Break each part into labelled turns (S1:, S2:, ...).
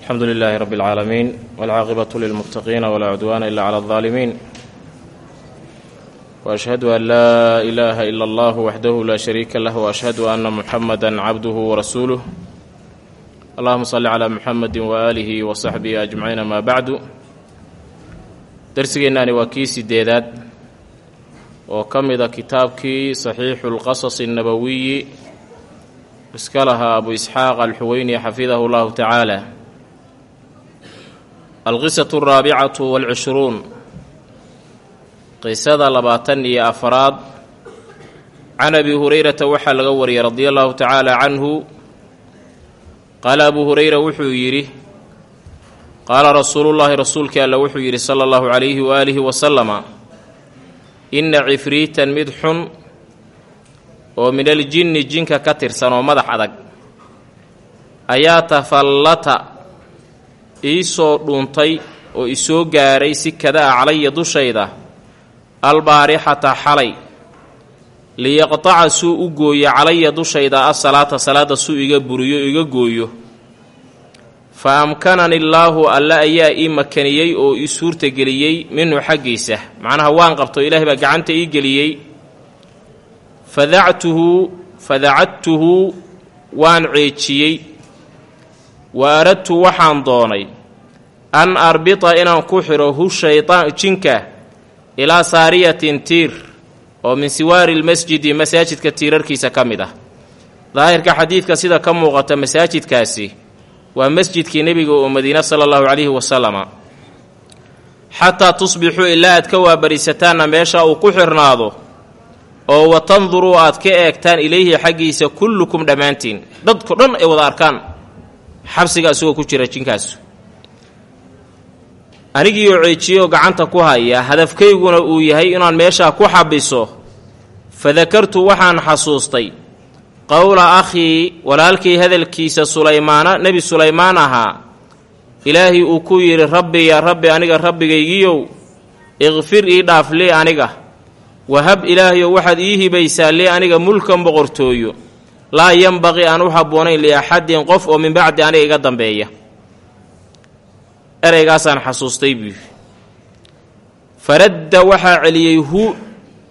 S1: alxamdu lilaahi rabbi اlcaalamiin wاlcaaqibatu lilmuttaqiina walaa cudwaana ila cala اldaalimiin waashhadu an laa ilaaha ila allah waxdahu laa shariika lah waashhadu anna muxamada cabduhu warasuuluh allahuma salli calaa muxamedi waaalihi wa saxbihi ajmaciin amaa bacdu darsigeennaani waa kii sideedaad oo ka mida kitaabkii saxiixu lqasasi annabowiyi iska lahaa abu isxaaq alxuweyni xafidahu llahu tacaala alqisatu alraabicatu waalcishruun qisada labaatan iyo afaraad can abi hurayrata waxaa laga wariyay radia allahu tacaala canhu qaala abu hureyra wuxuu yidhi qaala rasuulullaahi rasuulkii alla wuxuu yidhi sala allahu calayhi waaalihi wasalama inna cifriitan mid xun oo min aljinni jinka ka tirsan oo madax adag ayaa tafallata ii soo dhuuntay oo isoo gaaray si kada a calaya dushayda albaarixata xalay liyaqtaca suu u gooyo calaya dushayda asalaata salaada suu iga buriyo iga gooyo. Fa amkanani illaahu alle ayaa ii makaniyey oo ii suurtageliyey minhu xaggiisa. Macnaha waan qabto ilaahay baa gacanta ii geliyey. Fadactuhu fadacadtuhu waan ceejiyey wa aradtu waxaan doonay an arbita inaan ku xidho hu shaydaan jinka ilaa saariyatin tiir oo min siwaari lmasjidi masaajidka tiirarkiisa ka mid ah. Daahirka xadiidka sida ka muuqata masaajidkaasi waa masjidkii nebiga oo madiina sala allahu calayhi wasalama xataa tusbixuu ilaa aad ka waabarisataanna meesha uu ku xirnaado oo wa tanduruu aad ka eegtaan ilayhi xaggiisa kullukum dhammaantiin. Dadko dhan ay wada arkaan xabsiga isagoo ku jira jinkaasu. Anigiioo ceejiyoo gacanta ku haya hadafkayguna uu yahay inaan meeshaa ku xabiso fadakartu waxaan xasuustay qowla akhii walaalkii hadalkiisa sulaymaana nebi sulaymaan ahaa ilaahay uu ku yidhi rabbi yaa rabbi aniga rabbigaygiyow ikfir ii dhaaf lii aniga wahab ilaahayow waxaad ii hibaysaa lii aniga mulkan boqortooyo laa yanbaqii aan u habboonayn liaxadin qof oo min bacdi aniga iga dambeeya. Ereygaasaan xasuustay buu faradda waxaa celiyey hu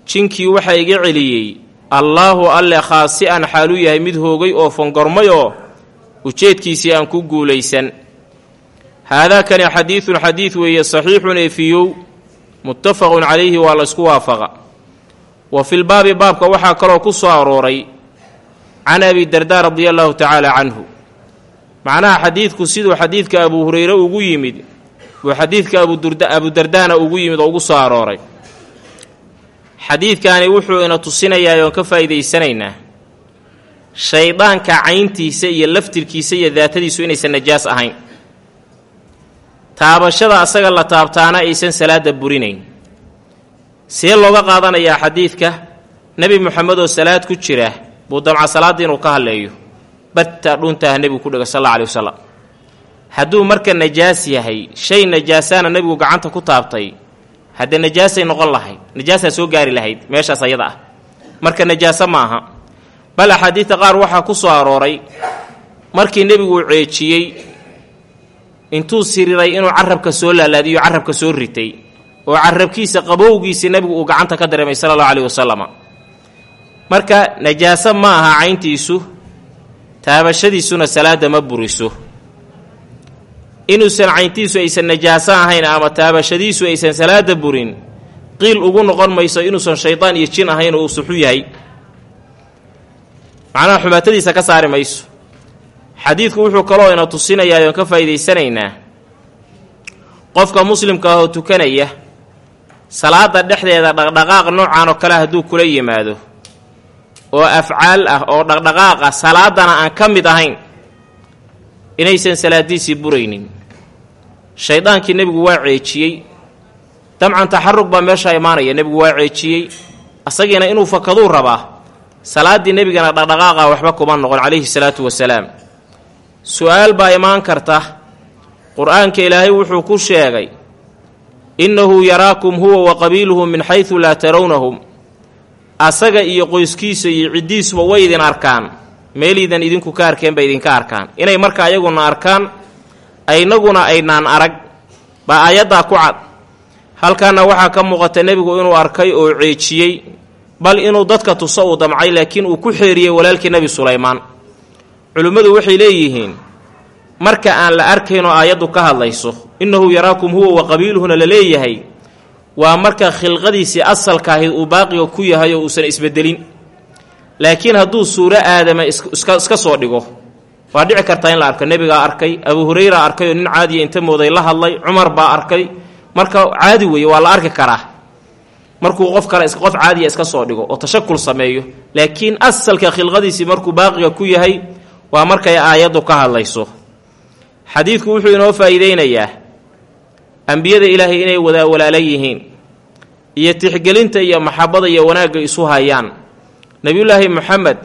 S1: jinkii waxaa iga celiyey allaahu alle khaasi-an xaaluu yahay mid hoogay oo fongormay oo ujeedkiisii aan ku guulaysan. Haadaakani xadiidun xadiid weeye saxiixun eefiyow muttafaqun calayhi waa la ysku waafaqa. Wa filbaabi baabka waxaa kaloo ku soo arooray can abi dardaa radia allaahu tacaala canhu macnaha xadiidku siduu xadiidka abu hureyre ugu yimid buu xadiidka abudardaana ugu yimid oo ugu soo arooray xadiidkaani wuxuu ina tusinayaa oon ka faa'iidaysanaynaa shaydaanka cayntiisa iyo laftirkiisa iyo daatadiisu inaysan najaas ahayn taabashada asaga la taabtaana aysan salaada burinayn see looga qaadanayaa xadiidka nebi moxamed oo salaad ku jira buu damca salaadda inuu ka hadleeyo. Batta dhuntaah nebigu ku dhiga sal alla alai wasalam hadduu marka najaas yahay shay najaasaana nebigu gacanta ku taabtay haddee najaasay noqon lahayd najaasaa soo gaari lahayd meeshaas ayada ah. Marka najaaso ma aha. Bal axaadiidta qaar waxaa ku soo arooray markii nebigu ceejiyey intuu siriray inuu carabka soo laalaadiyo carabka soo ritay oo carabkiisa qabowgiisa nebigu uu gacanta ka dareemay sala allahu aleyhi wasalama marka najaaso ma aha cayntiisu taabashadiisuna salaada ma buriso. Inuusan cayntiisu aysan najaaso ahayn ama taabashadiisu aysan salaada burin qiil ugu noqon mayso inuusan shaydaan iyo jin ahayn oo uu suxu yahay. Macnaha xumaatadiisa ka saari mayso. Xadiidku wuxuu kaloo ina tusinayaa oon ka faa'iidaysanaynaa. Qofka muslimka ah oo tukanaya salaada dhexdeeda dhaqdhaqaaq noocan oo kale hadduu kula yimaado oo afcaal ah oo dhaqdhaqaaq ah salaadana aan ka mid ahayn inaysan salaadiisii buraynin. Shaydaankii nebigu waa ceejiyey. Damcan taxarug baa meeshaa imaanaya nebigu waa ceejiyey. Asagiina inuu fakaduu rabaa salaaddii nebigana dhaqdhaqaaqa waxba kuma noqon calayhi salaatu wasalaam. Su'aal baa imaan karta. Qur'aanka ilaahay wuxuu ku sheegay innahu yaraakum huwa wa qabiiluhu min xaysu laa tarawnahum asaga iyo qoyskiisa iyo ciddiisuba way idin arkaan. Meeliidan idinku ka arkeen bay idinka arkaan. Inay marka ayaguna arkaan aynaguna aynaan arag. Baa aayaddaa ku cad. Halkaana waxaa ka muuqata nebigu inuu arkay oo ceejiyey bal inuu dadka tuso uu damcay laakiin uu ku xeeriyey walaalkii nebi sulaymaan. Culimmadu waxay leeyihiin marka aan la arkaynoo aayaddu ka hadlayso innahu yaraakum huwa wa qabiiluhuna la leeyahay waa marka khilqadiisii asalka ahayd uu baaqiga ku yahay oo uusan isbedelin. Laakiin hadduu suuro aadama iska soo dhigo waa dhici kartaa in la arko. Nebigaa arkay abu hurayra arkay oo nin caadiya inta mooday la hadlay cumar baa arkay. Marka caadi weeye waa la arki karaa. Markuu qof kale qof caadiya iska soo dhigo oo tashakul sameeyo. Laakiin asalka khilqadiisii markuu baaqiga ku yahay waa markay aayaddu ka hadlayso. Xadiidku wuxuu inoo faa'iideynayaa ambiyada ilaahay inay wadaa walaala yihiin iyo tixgelinta iyo maxabada iyo wanaagga isu hayaan. Nebiyullaahi moxamed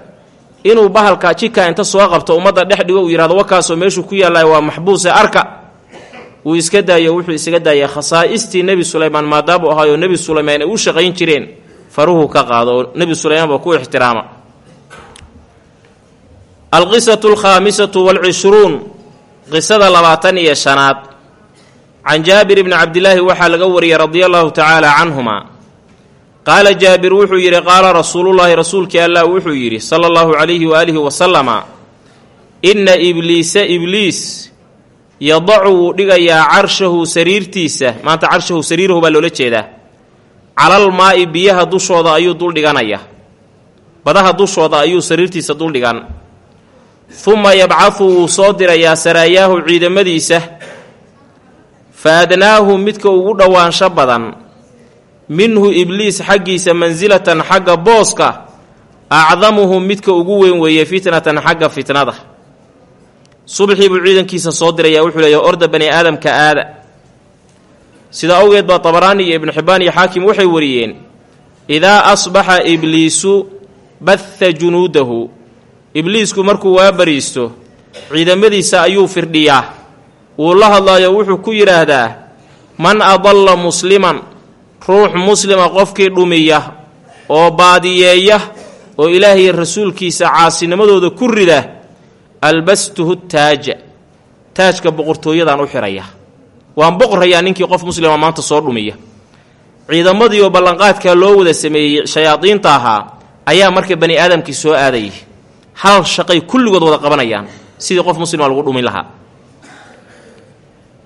S1: inuu bahalka jika inta soo qabto ummadda dhex dhigo uu yidhahdo wakaasoo meeshuu ku yaallaya waa maxbuuse arka. Wuu iska daayo wuxuu isaga daayay khasaa'istii nebi sulaymaan maadaamuu ahaayoo nebi sulaymaan ay u shaqayn jireen. Faruhu ka qaado oo nebi sulaymaan baa ku ixtiraama. Alqisatu alkhaamisatu waalcishruun qisada labaatan iyo shanaad can jaabir bni cabdilaahi waxaa laga wariyey radia allahu tacaala canhuma qaala jaabir wuxuu yidhi qaala rasuulullaahi rasuulkii allah wuxuu yidhi sala allahu calayhi waaalihi wasalama inna ibliisa ibliis yadacu wuu dhigayaa carshahu sariirtiisa maanta carshahu sariirahu baa loola jeedaa calal maa'i biyaha dushooda ayuu duldhiganaya badaha dushooda ayuu sariirtiisa duldhigan huma yabcahu wuu soo dirayaa saraayaahu ciidamadiisa fa adnaahu midka ugu dhowaansho badan minhu ibliis xaggiisa mansilatan xagga booska acdamuhu midka ugu weyn weeye fitnatan xagga fitnada subxii buu ciidankiisa soo dirayaa wuxuu leeyahy orda bani aadamka aada sida awgeed baa tabaraani iyo ibnu xibbaan iyo xaakim waxay wariyeen idaa asbaxa ibliisu batha junuudahu ibliisku markuu waa bariisto ciidamadiisa ayuu firdhiyaa wuu la hadlaayo wuxuu ku yidhaahdaa man adalla musliman ruux muslima qofkii dhumiya oo baadiyeeya oo ilaahay rasuulkiisa caasinimadooda ku rida albastuhu taaja taajka boqortooyadaan u xiraya. Waan boqorrayaa ninkii qof muslima maanta soo dhumiya. Ciidamadii oo ballanqaadkaa loo wada sameeyey shayaadiinta ahaa ayaa marka bani aadamkii soo aadayay hal shaqay kulligood wada qabanayaan sidii qof muslima lagu dhumin lahaa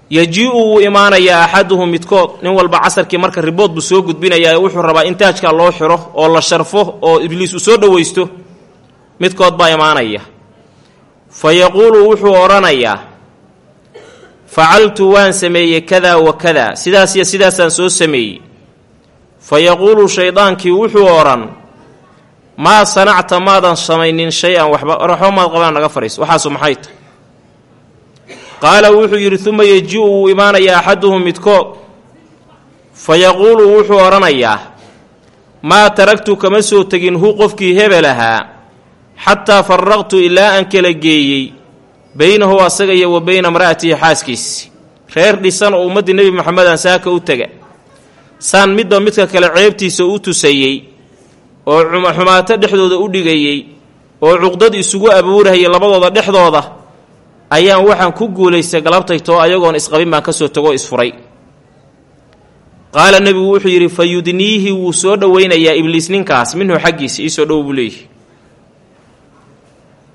S1: yejii-u wuu imaanayaa axaduhum midkood nin walba casarkii marka ribood buu soo gudbinayaa wuxuu rabaa in taajkaa loo xiro oo la sharfo oo ibliis uu soo dhowaysto midkood baa imaanaya. Fa yaquulu wuxuu odhanayaa facaltu waan sameeyey kadaa wa kadaa sidaas iyo sidaasaan soo sameeyey. Fa yaquulu shaydaankii wuxuu odhan maa sanacta maadan samaynin shay-an waxba waxba maad qabaan naga fadhiis waxaasu maxay tahy qaala wuxuu yidhi uma yeji-u wuu imaanayaa axaduhum midkood fa yaquulu wuxuu odhanayaa maa taragtu kama soo tegin hu qofkii hebel ahaa xataa faraqtu ilaa aan kala geeyey beynahu asaga iyo wa beyna imra'atihi xaaskiisi. Reer dhisan oo ummaddii nebi moxamedan saaka u tega. Saan midba midka kale ceebtiisa u tusayey oo xumaato dhexdooda u dhigayey oo cuqdad isugu abuurahayay labadooda dhexdooda ayaan waxaan ku guulaystay galabtaytoo ayagoon isqabin baan ka soo tagoo isfuray. Qaala nebigu wuxuu yidhi fa yudniihi wuu soo dhoweynayaa ibliis ninkaas minhu xaggiisa iisoo dhow buu leeyihi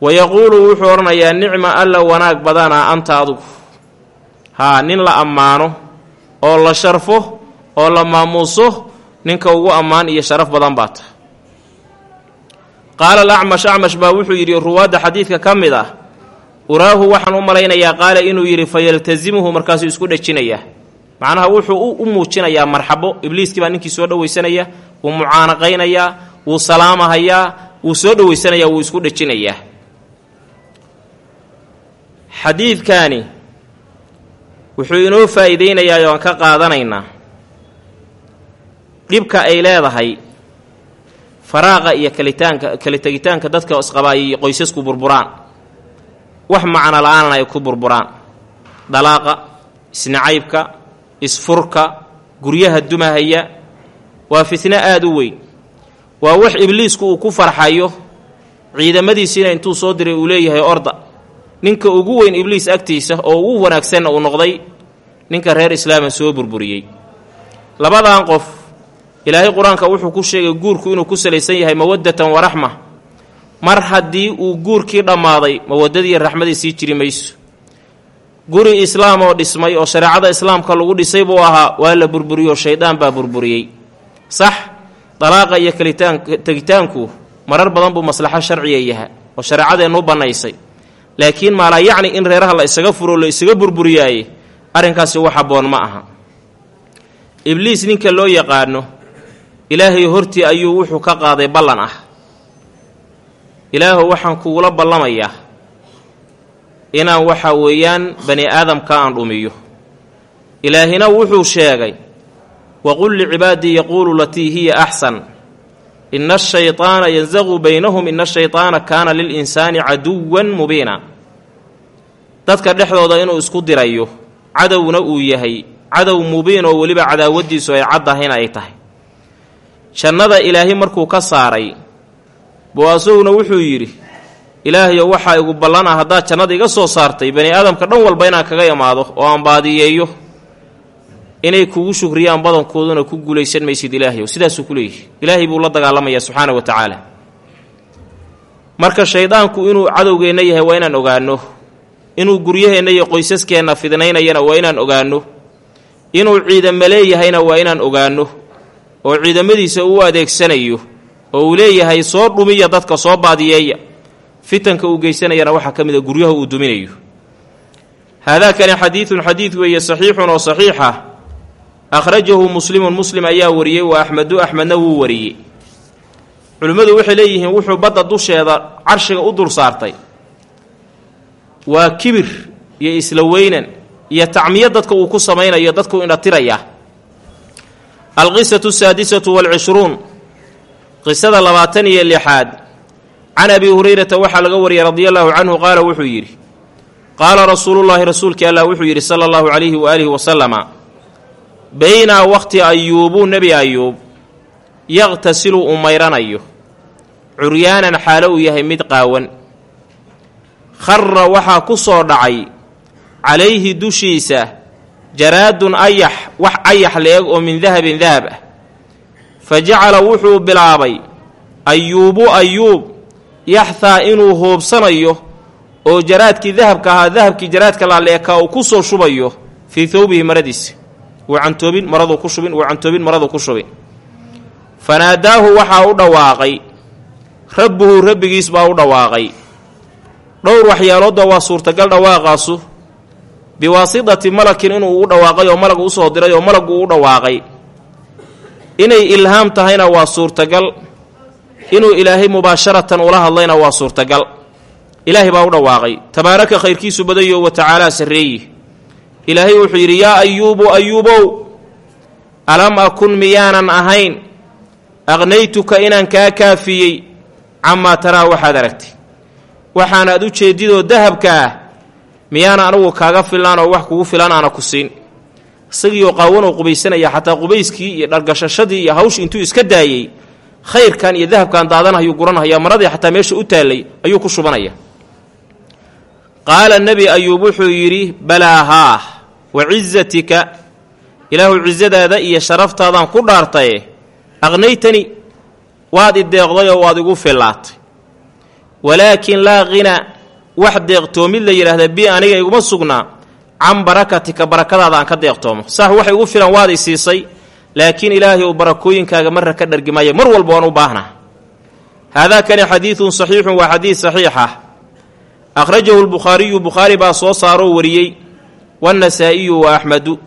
S1: wa yaquulu wuxuu odhanayaa nicma alla wanaag badanaa anta adugu. Haa nin la ammaano oo la sharfo oo la maamuuso ninka ugu ammaan iyo sharaf badan baa ta. Qaala alacmash acmash baa wuxuu yidhi ruwaadda xadiidka ka mid ah uraahu waxaan u malaynayaa qaala inuu yidhi fa yaltasimuhu markaasuu isku dhejinayaa macnaha wuxuu u muujinayaa marxabo. Ibliiskii baa ninkii soo dhowaysanaya wuu mucaanaqaynayaa wuu salaamahayaa wuu soo dhowaysanayaa wuu isku dhejinayaa xadiidkaani wuxuu inoo faa'iideynayaa oo aan ka qaadanaynaa dhibka ay leedahay faraaqa iyo kalitaanka kala dadka isqabaayay iyo qoysasku burburaan wax macno la'aanna ay ku burburaan. Dalaaqa isnacaybka isfurka guryaha dumahaya waa fitno aada u weyn. Waa wax ibliisku uu ku farxayo ciidamadiisiina intuu soo diray uu leeyahay orda. Ninka ugu weyn ibliis agtiisa oo ugu wanaagsanna uu noqday ninka reer islaama soo burburiyey. Labadan qof ilaahay qur'aanka wuxuu ku sheegay guurku inuu ku salaysan yahay mawaddatan wa raxma mar haddii uu guurkii dhammaaday mawaddadiiyo raxmadii sii jiri mayso. Guri islaam oo dhismay oo shareecada islaamka lagu dhisay buu ahaa waa la burburiyoo shaydaan baa burburiyey. Sax dalaaqa iyo kalitaan tegitaanku marar badan buu maslaxo sharciga yaha oo shareecadeennu bannaysay. Laakiin maalaa yacni in reeraha la isaga furo la isaga burburiyaaye arrinkaasi wax habboon ma aha. Ibliis ninka loo yaqaano ilaahay hortii ayuu wuxuu ka qaaday ballan ah ilaahu waxaan kugula ballamayaa inaan waxa weeyaan bani aadamka aan dhumiyo. Ilaahina wuxuu sheegay waqul licibaadii yaquulu latii hiya axsan ina ashayطaana yansaqu baynahum ina ashayطaana kaana lilinsaani caduwan mubiina. Dadka dhexdooda inuu isku dirayo cadowna uu yahay cadow mubiin oo weliba cadaawadiisu ay caddahayna ay tahay. Jannada ilaahay markuu ka saaray buu asaguna wuxuu yidhi ilaahayo waxaa igu ballan ah haddaad jannada iga soo saartay bani aadamka dhan walba inaan kaga imaado oo aan baadiyeeyo. Inay kugu shukriyaan badankooduna ku guulaysan maysid ilaahayow. Sidaasuu ku leeyihi ilaahay buu la dagaalamayaa subxaana wa tacaala. Marka shaydaanku inuu cadowgeenna yahay waa inaan ogaanno. Inuu guryaheenna iyo qoysaskeenna fidnaynayana waa inaan ogaanno. Inuu ciidamo leeyahayna waa inaan ogaanno. Oo ciidamadiisa uu adeegsanayo oo uu leeyahay soo dhumiya dadka soo baadiyeeya. Fitanka uu geysanayana waxaa ka mid a guryaha uu duminayo. Haadaakani xadiidun xadiid weeye saxiixun oo saxiixa akhrajahu muslimun muslim ayaa wariyey wa axmedu axmedna wuu wariyey. Culimmadu waxay leeyihiin wuxuu badda dusheeda carshiga u dul saartay. Waa kibir iyo isla weynan iyo tacmiyo dadka uu ku samaynayo dadku indhatiraya alqisatu asaadisatu waalcishruun qisada labaatan iyo lixaad. Can abi hurayrata waxaa laga wariyay radia allaahu canhu qaala wuxuu yidhi qaala rasuulullaahi rasuulkii allah wuxuu yidhi sala allahu calayhi waaalihi wasalama baynaa waqti ayuubu nebi ayuub yaqtasilu uu mayranayo curyaanan xaalo uu yahay mid qaawan. Khara waxaa ku soo dhacay calayhi dushiisa jaraadun ayax wax ayax la-eg oo min dahabin dahab ah fa jacala wuxuu bilaabay ayuubu ayuub yaxhaa inuu hoobsanayo oo jaraadkii dahabka ahaa dahabkii jaraadka laaleekaa uu ku soo shubayo fii thawbihi maradiisa wuu cantoobin maraduu ku shubin wuu cantoobin maraduu ku shubin. Fanaadaahu waxaa u dhawaaqay rabbuhu rabbigiis baa u dhawaaqay. Dhowr waxyaaloodba waa suurtagal dhawaaqaasu biwaasidati malakin inuu ugu dhawaaqay oo malag u soo diray oo malaggu u dhawaaqay inay ilhaam tahayna waa suurtagal. Inuu ilaahay mubaasharatan ula hadlayna waa suurtagal. Ilaahay baa u dhawaaqay. Tabaaraka khayrkiisu badayo wa tacaalaa sarreeyi ilaahay wuxuu yidhi yaa ayuubu ayuubow alam akun miyaanan ahayn? Aqnaytuka inaan kaa kaafiyey camaa taraa waxaad aragtay. Waxaanaad u jeedidoo dahabka ah miyaana anigu kaaga filaan oo wax kugu filan aana ku siin isagiioo qaawanoo qubaysanaya xataa qubayskii iyo dhargashashadii iyo hawsh intuu iska daayey khayrkan iyo dahabkan daadanahayuu guranhayaa maradii xataa meesha u taallay ayuu ku shubanaya. Qaala nebi ayuub wuxuu yidhi balaa haah wa cizatika ilaahu cizadaada iyo sharaftaadaan ku dhaartaye aqnaytani waad i deeqdayoo waad igu fillaatay. Walaakin laa qina wax deeqtoomid la yidhaahda bi aniga iguma sugnaa can barakatika barakadaada aan ka deeqtoomo. Sax wax igu filan waad i siisay laakiin ilaahay uu barakooyinkaaga marra ka dhargimaya mar walba waan u baahnaa. Haadaakani xadiidun saxiixun waa xadiid saxiixa akhrajahu lbukhaariyu bukhaari baa soo saaroo wariyey waannasaa'iyu wa axmedu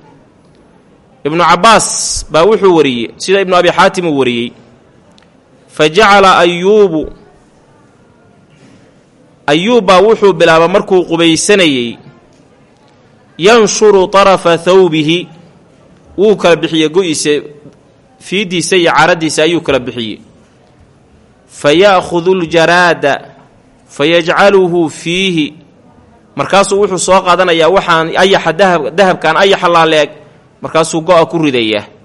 S1: ibnu cabbaas baa wuxuu wariyey sida ibnu abi xaatim uu wariyey. Fa jacala ayuubu ayuub baa wuxuu bilaaba markuu qubaysanayey yanshuru tarafa thawbihi wuu kala bixiyey go-iisa fiidiisa iyo caradiisa ayuu kala bixiyey. Fa ya'khudu ljaraada fa yajcaluhu fiihi. Markaasuu wuxuu soo qaadanayaa waxaan ayaxa dahab dahabkan ayaxa laaleeg markaasuu go-a ku ridayaa.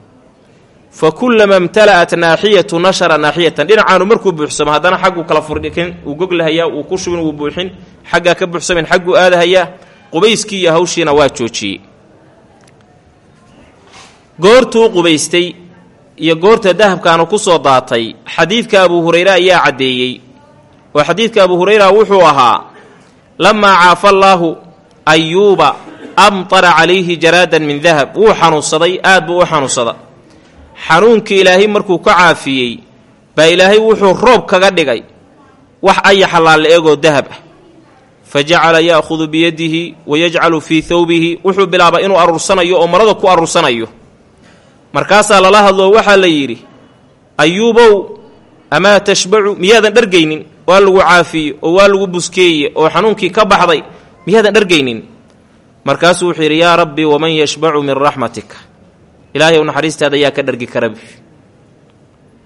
S1: Fa kullama imtala'at naaxiyatu nashara naaxiyatan dhinacaanu markuu buuxsamo haddana xagguu kala furdhikin uu goglahayaa uu ku shubin wuu buuxin xaggaa ka buuxsamin xagguu aadahayaa qubayskii iyo hawshiina waa joojiyey. Goortuu qubaystay iyo goorta dahabkaanu ku soo daatay xadiidka abuu hurayre ayaa caddeeyey. Oo xadiidka abuu hurayra wuxuu ahaa lamaa caafa allaahu ayuuba amtara calayhi jaraadan min dahab. Wuu xanuunsaday aad buu u xanuunsada xanuunkii ilaahay markuu ka caafiyey baa ilaahay wuxuu roob kaga dhigay wax ayaxa laalla eegoo dahab ah fa jacala ya'khudu biyadihi wa yajcalu fii thawbihi wuxuu bilaabay inuu aruursanayo oo marada ku aruursanayo markaasaa lala hadloo waxaa la yidhi ayuubow amaa tashbacu miyaadan dhargaynin waa lagu caafiye oo waa lagu buskeeye oo xanuunkii ka baxday miyaadan dhargaynin markaasuu wuxuu yidhi yaa rabbi waman yashbacu min raxmatika ilaahay ow naxariistaada yaa ka dhargi kara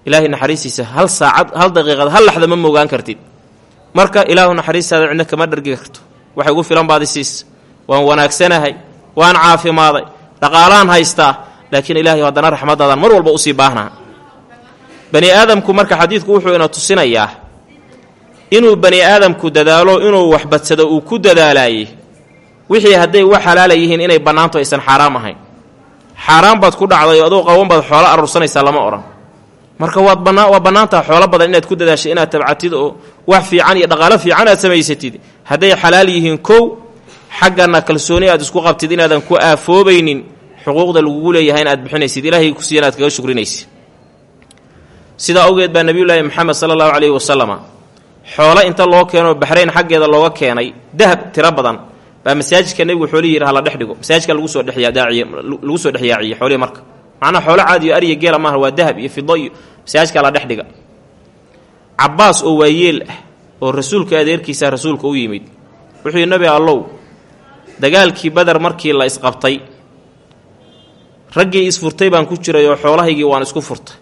S1: ilaahay naxariistiisa hal saacad hal daqiiqad hal laxda ma moogaan kartid marka ilaahu naxariistaada cidna kama dhargi karto. Waxay ugu filan baad isiis waan wanaagsanahay waan caafimaaday dhaqaalaan haystaa laakiin ilaahay haddana raxmadaadan mar walba u sii baahnaa bani aadamku marka xadiidku wuxuu ina tusinayaa inuu bani aadamku dadaalo inuu waxbadsado uu ku dadaalaayey wixii hadday wax xalaala yihiin inay bannaanto aysan xaaraam ahayn. Xaaraan baad ku dhacday aduu qaban baad xoolo aruursanaysaa lama odhan marka waad bannaa waa bannaantaha xoolo badan inaad ku dadaashay inaad tabcatid oo wax fiican iyo dhaqaalo fiican aad samaysatid. Hadday xalaal yihiin kow xaggana kalsooni aad isku qabtid inaadan ku aafoobaynin xuquuqda lagugu leeyahay in aad bixinaysid. Ilaahay ku siiyan aad kaga shukrinaysid. Sidaa awgeed baa nebiyulaahi maxamed sala allahu caleyhi wasalama xoolo inta loo keenoo baxrayn xaggeeda looga keenay dahab tiro badan baa masaajidka nebigu xoolihii yidhi hala dhex dhigo. Masaajidka lagu soo soo dhexyaaciye xoolihii marka. Macnaha xoolo caadiyo ariya geela maaha waa dahab iyo fido iyo masaajidka la dhex cabbaas oo waayeel ah oo rasuulka adeerkiisa rasuulka u yimid wuxuu yidhi nabi allow dagaalkii badar markii la isqabtay raggii isfurtay baan ku jiray oo xoolahaygii waan isku furtay.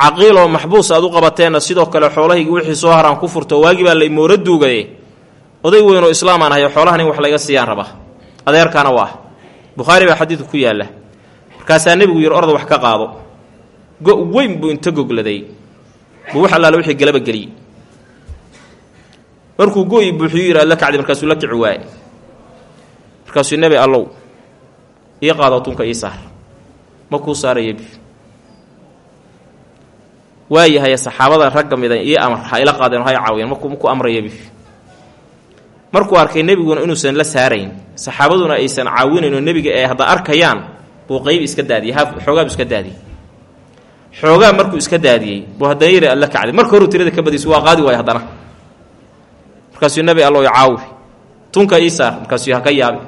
S1: Caqiil oo maxbuus aad u qabateenna sidoo kale xoolahaygii wixii soo haraan ku furta oo waagii baa lay mooro duugaye. Oday weynoo islaamaan ahay xoolahan in wax laga siiyaan rabaa adeerkaana waa. Bukhaari baa xadiidku ku yaalla. Markaasaa nebigu yidhi orda wax ka qaado. Go' weyn buu inta gogladay buu wax allaale wixii galaba geliyey markuu go-i buuxiyu yidhi aad la kacday markaasuu la kici waaye. Markaasuu nebi allow ii qaado tunka ii saar. Ma kuu saarayebi waayahaye saxaabada ragga mida ii amar ha ila qaadeen ha caawiyeen maku maku amrayabi markuu arkay nebiguna inuusan la saarayn saxaabaduna aysan caawinayn oo nebiga ay hadda arkayaan buu qayb iska daadiyey ha xoogaabuu iska daadiyey xoogaa markuu iska daadiyey buu haddana yiri alla kacday marka horuu tirada ka badiysu waa qaadi waayo haddana. Markaasuu nebi allow caawi. Tunka ii saar markaasuu ha ka yaabi.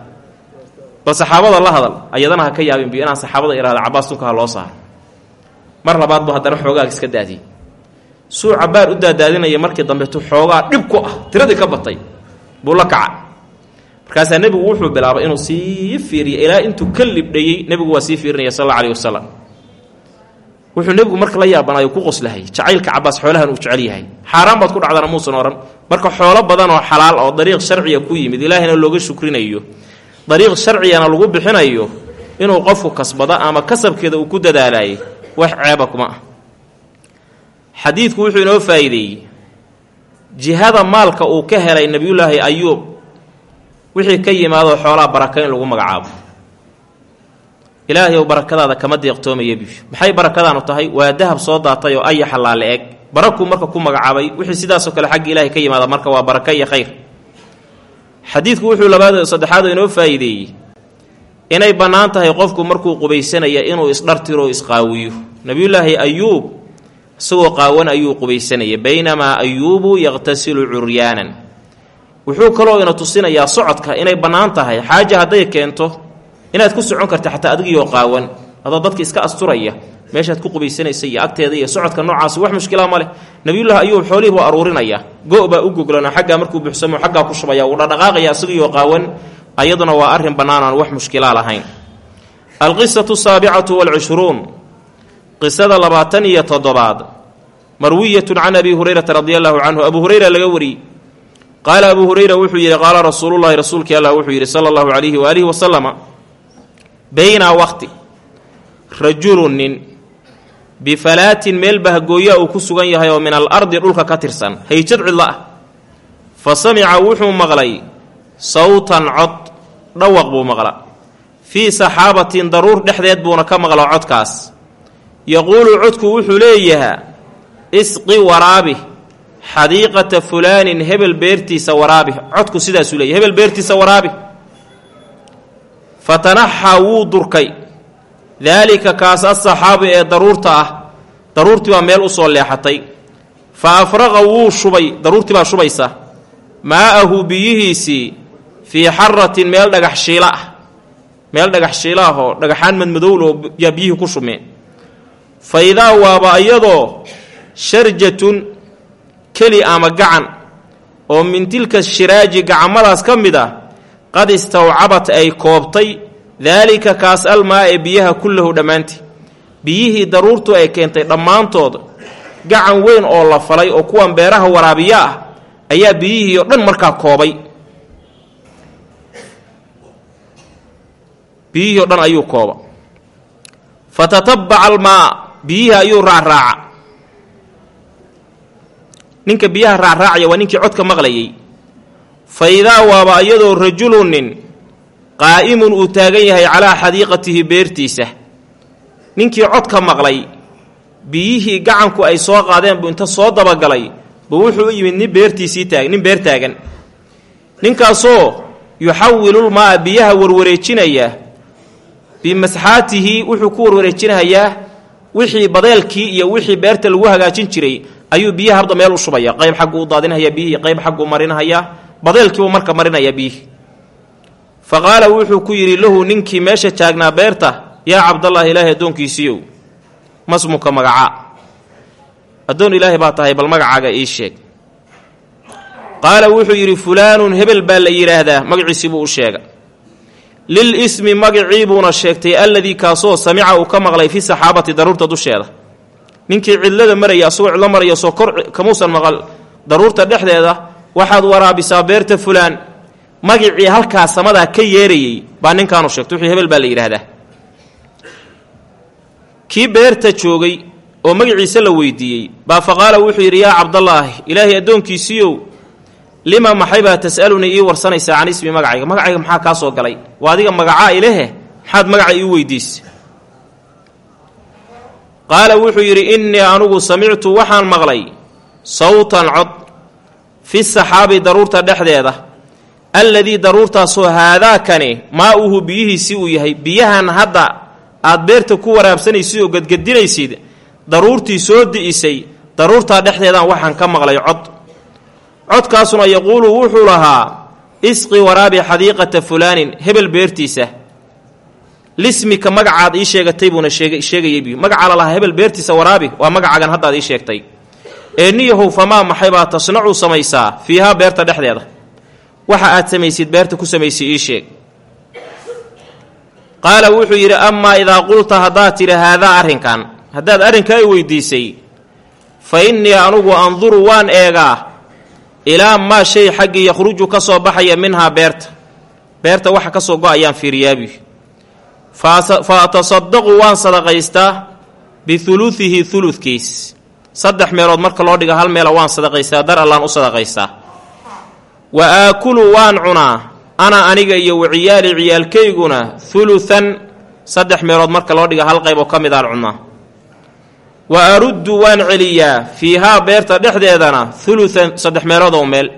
S1: Bal saxaabada la hadal ayadana ha ka yaabin bi inaan saxaabada ihahda cabaas tunka ha loo saaro. Mar labaad buu haddana xoogaag iska daadiyey. Suu cabaar u daadaadinaya markii dambetu xoogaa dhib ku ah tiradii ka batay buu la kaca markaasaa nebigu wuxuu bilaabay inuu sii fiiriyo ilaa intuu ka libdhayey nebigu waa sii fiirinaya sal alla alih wasalam wuxuu nebigu marka la yaabanayo ku qoslahay jacaylka cabaas xoolahan uu jecel yahay xaaraan baad ku dhacdana muusan ohan marka xoolo badan oo xalaal oo dariiq sharciya ku yimid ilaahayna looga shukrinayo. Dariiq sharcigana lagu bixinayo inuu qofku kasbado ama kasabkeeda uu ku dadaalayay wax ceeba kuma ah. Xadiidku wuxuu inoo faa'iideeyey. Jihada maalka uu ka helay nebiyullaahi ayuub wixii ka yimaadoo xoolaa baraka in lagu magacaabo ilaahay ow barakadaada kama deeqtoomaya maxay barakadaanu tahay? Waa dahab soo daatay oo ayaxa laale eg. Barakuu marka ku magacaabay wixii sidaasoo kale xagga ilaahay ka yimaada marka waa baraka iyo khayr. Xadiidku wuxuu labaad saddexaadoo inoo faa'iideeyey. Inay bannaan tahay qofku markuu qubaysanaya inuu isdhartiro o isqaawiyo. Nebiyullaahi ayuub isagoo qaawan ayuu qubaysanaya. Baynamaa ayuubu yaqtasilu curyaanan. Wuxuu kaloo ina tusinayaa socodka inay bannaan tahay. Xaaja hadday keento inaad ku socon karta xataa adigiioo qaawan. Adoo dadka iska asturaya meeshaad ku qubaysanaysa agteeda iyo socodka noocaasi wax mushkila ma leh. Nebiyullaahi ayuub xoolihii buu aruurinaya go' u goglano xaggaa markuu buuxsamo xaggaa ku shubaya wuu dhadhaqaaqaya isagiioo qaawan. Ayaduna waa arrin bannaan aan wax mushkilaa lahayn. Alqisatu saabicatu walcishruun. Qisada labaatan iyo toddobaad. Marwiyatun can abi hurayrata radi allaahu canhu. Abu hurayra laga wariyey qaala abuu hurayra wuxuu yidhi qaala rasuulullahi rasuulkii allah wuxuu yidhi sala allahu calayhi waaalihi wasalama baynaa waqti rajulu nin bifalaatin meel bahgooyaa uu ku sugan yahay oo min al ardi dhulka ka tirsan. Hayjad cidlo ah fa samica wuxuu maqlay sawtan cod dhawaq buu maqla fii saxaabatin daruur dhexdeed buuna ka maqla codkaas. Yaquulu codku wuxuu leeyahaa isqi waraabi xadiiqata fulaanin hebel beertiisa waraabi codku sidaasuu leeyahy hebel beertiisa waraabi fatanaxaa wuu durkay. Daalika kaas asaxaabi ee daruurta ah daruurtii baa meel u soo leexatay. Fa afraqa wuu shubay daruurtii baa shubaysa. Maa'ahu biyihiisii fii xaratin meel dhagax shiila ah. Meel dhagax shiila ah oo dhagaxaan madmadowl oo yaa biyihii ku shumeen fa idaa waaba iyadoo sharjatun keli ama gacan oo min tilka shiraaji gacamadaas ka mid ah qad istawcabat ay koobtay daalika kaas almaa ee biyaha kullahu dhammaantii biyihii daruurtu ay keentay dhammaantood gacan weyn oo la falay oo kuwan beeraha waraabiya ah ayaa biyihii oo dhan markaa koobay. Biyihii oo dhan ayuu kooba fa tatabbaca almaa biyihii ayuu raacraaca. Ninka biyaha raacraacaya waa ninkii codka maqlayay fa idaa waaba iyadoo rajulun nin qaa'imun uu taagan yahay calaa xadiiqatihi beertiisa ninkii codka maqlay biyihii gacanku ay soo qaadeen buu inta soo dabagalay buu wuxuu u yimid nin beertiisii taag nin beer taagan ninkaasoo yuxawilulmaa biyaha warwareejinaya bimasxaatihi wuxuu ku warwareejinayaa wixii badeelkii iyo wixii beerta lagu hagaajin jiray ayuu biyaha habda meel u shubaya qayb xagguu u daadinhayaa biyihii qayb xagguu marinhayaa badeelkiibuu marka marinayaa biyihii fa qaala wuxuu ku yidhi lahu ninkii meesha taagnaa beerta yaa cabdallaahi ilaahay addoonkiisiiyow masmuka magacaa addoon ilaahay baa tahay bal magacaaga ii sheeg. Qaala wuxuu yidhi fulaanun hebel baa la yidhaahdaa magaciisii buu u sheega. Lil ismi magacii buuna sheegtay alladii kaasoo samica uu ka maqlay fi saxaabati daruurta dusheeda. Ninkii cidlada maraya asagoo cidlo maraya soo kor kamuusan maqal daruurta dhexdeeda waxaad waraabisaa beerta fulaan. Magicii halkaa samadaa ka yeerayey baa ninkaanu sheegtay wuxuu hebel baa la yidhaahdaa. Kii beerta joogay oo magaciisa la weydiiyey baa faqaala wuxuu yidhi yaa cabdallaahi ilaahay addoonkiisiiyow lima maxaybaa tas'alunii ii warsanaysaa can ismi magacayga? Magacayga maxaa kaa soo galay? Waa adiga magacaa ilehe maxaad magaca ii weydiisa qaala wuxuu yidhi innii anugu samictu waxaan maqlay sawtan cod fi saxaabi daruurta dhexdeeda alladii daruurtaasoo haadaakani maa-uhu biyihiisii uu yahay biyahan hadda aad beerta ku waraabsanaysid oo gadgadinaysid daruurtii soo di'isay daruurtaa dhexdeedan waxaan ka maqlay cod. Codkaasuna yaquulu wuxuu lahaa isqi waraabi xadiiqata fulaanin hebel beertiisa. Lismika magacaad ii sheegatay buuna sheegayay biyu magacaa lalahaa hebel beertiisa waraabi waa magacaagan haddaad ii sheegtay ee niyahow famaa maxaybaa tasnacu samaysaa fiihaa beerta dhexdeeda? Waxa aad samaysid beerta ku samaysay ii sheeg. Qaala wuxuu yidhi amaa idaa qulta haddaad tidhi haadaa arrinkan haddaad arrinkaa i weydiisay fa innii anugu anduru waan eegaa ilaa maa shay xaggii yakhruju ka soo baxaya minhaa beerta. Beerta waxa ka soo go'ayaan fiiriyaabi. Fa atasadaqu waan sadaqaystaa bihuluuhihi huludkiis saddex meelood marka loo dhiga hal meela waan sadaqaystaa dar allaan u sadaqaystaa wa aakulu waan cunaa ana aniga iyo wa ciyaali ciyaalkayguna huluhan saddex meelood marka loo dhiga hal qayb oo ka mid aan cunnaa wa aruddu waan celiyaa fiihaa beerta dhexdeedana huluhan saddex meelood oo meel.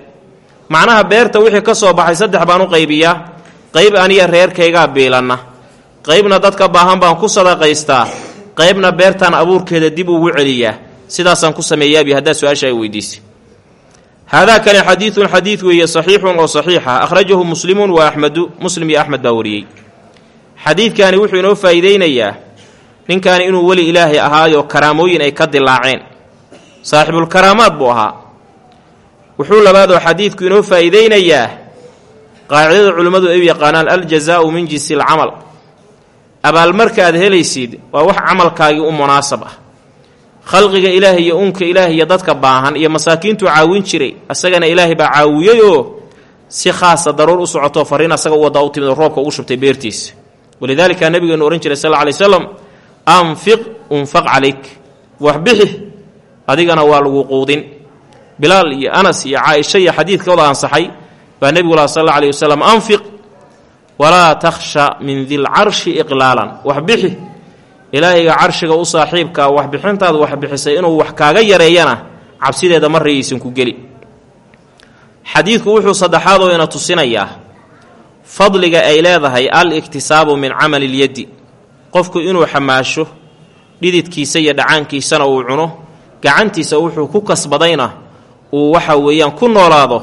S1: Macnaha beerta wixii ka soo baxay saddex baan u qaybiyaa qayb aniya reerkaygaa biilanna. Qaybna dadka baahan baan ku sadaqaystaa qaybna beertaan abuurkeeda dib ugu celiyaa sidaasaan ku sameeyaabi haddaad su'aasha ay weydiisay. Haadaa kani xadiidun xadiid weeye saxiixun oo saxiixa. Akhrajahu muslimuun wa axmedu muslim iyo axmed baa wariyey. Xadiidkani wuxuu inoo faa'iideynayaa ninkaani inuu weli ilaahay ahaayo karaamooyin ay ka dilaaceen saaxibulkaraamaad buu ahaa. Wuxuu labaadoo xadiidku inoo faa'iideynayaa qaacidada culimmadu ay u yaqaanaan aljazaau min jinsi alcamal abaalmarka aad helaysid waa wax camalkaagii u munaasab ah khalqiga ilaahay iyo unka ilaahay iyo dadka baahan iyo masaakiintuu caawin jiray asagana ilaahay baa caawiyey oo si khaasa daruur u socoto fariin asaga u waddaa u timid oo roobka ugu shubtay beertiisa walidaalika nabigeenu ohan jiray sal lay slam anfiq unfaq calayk. Wax bixi adigana waa lagu quudin. Bilaal iyo anas iyo caaisha iyo xadiidkooda ansaxay baa nebigu laha sal aleyh wasalam anfiq walaa takhsha min dilcarshi iqlaalan. Wax bixi ilaahayga carshiga u saaxiibkaa waxbixintaad wax bixisay inuu wax kaaga yareeyana cabsideeda ma rayaysan ku geli. Xadiidku wuxuu saddexaadoo ina tusinayaa fadliga ay leedahay al iktisaabu min camali lyaddi qofku inuu xamaasho dhididkiisa iyo dhacaankiisana uu cuno gacantiisa wuxuu ku kasbadayna uu waxa weeyaan ku noolaado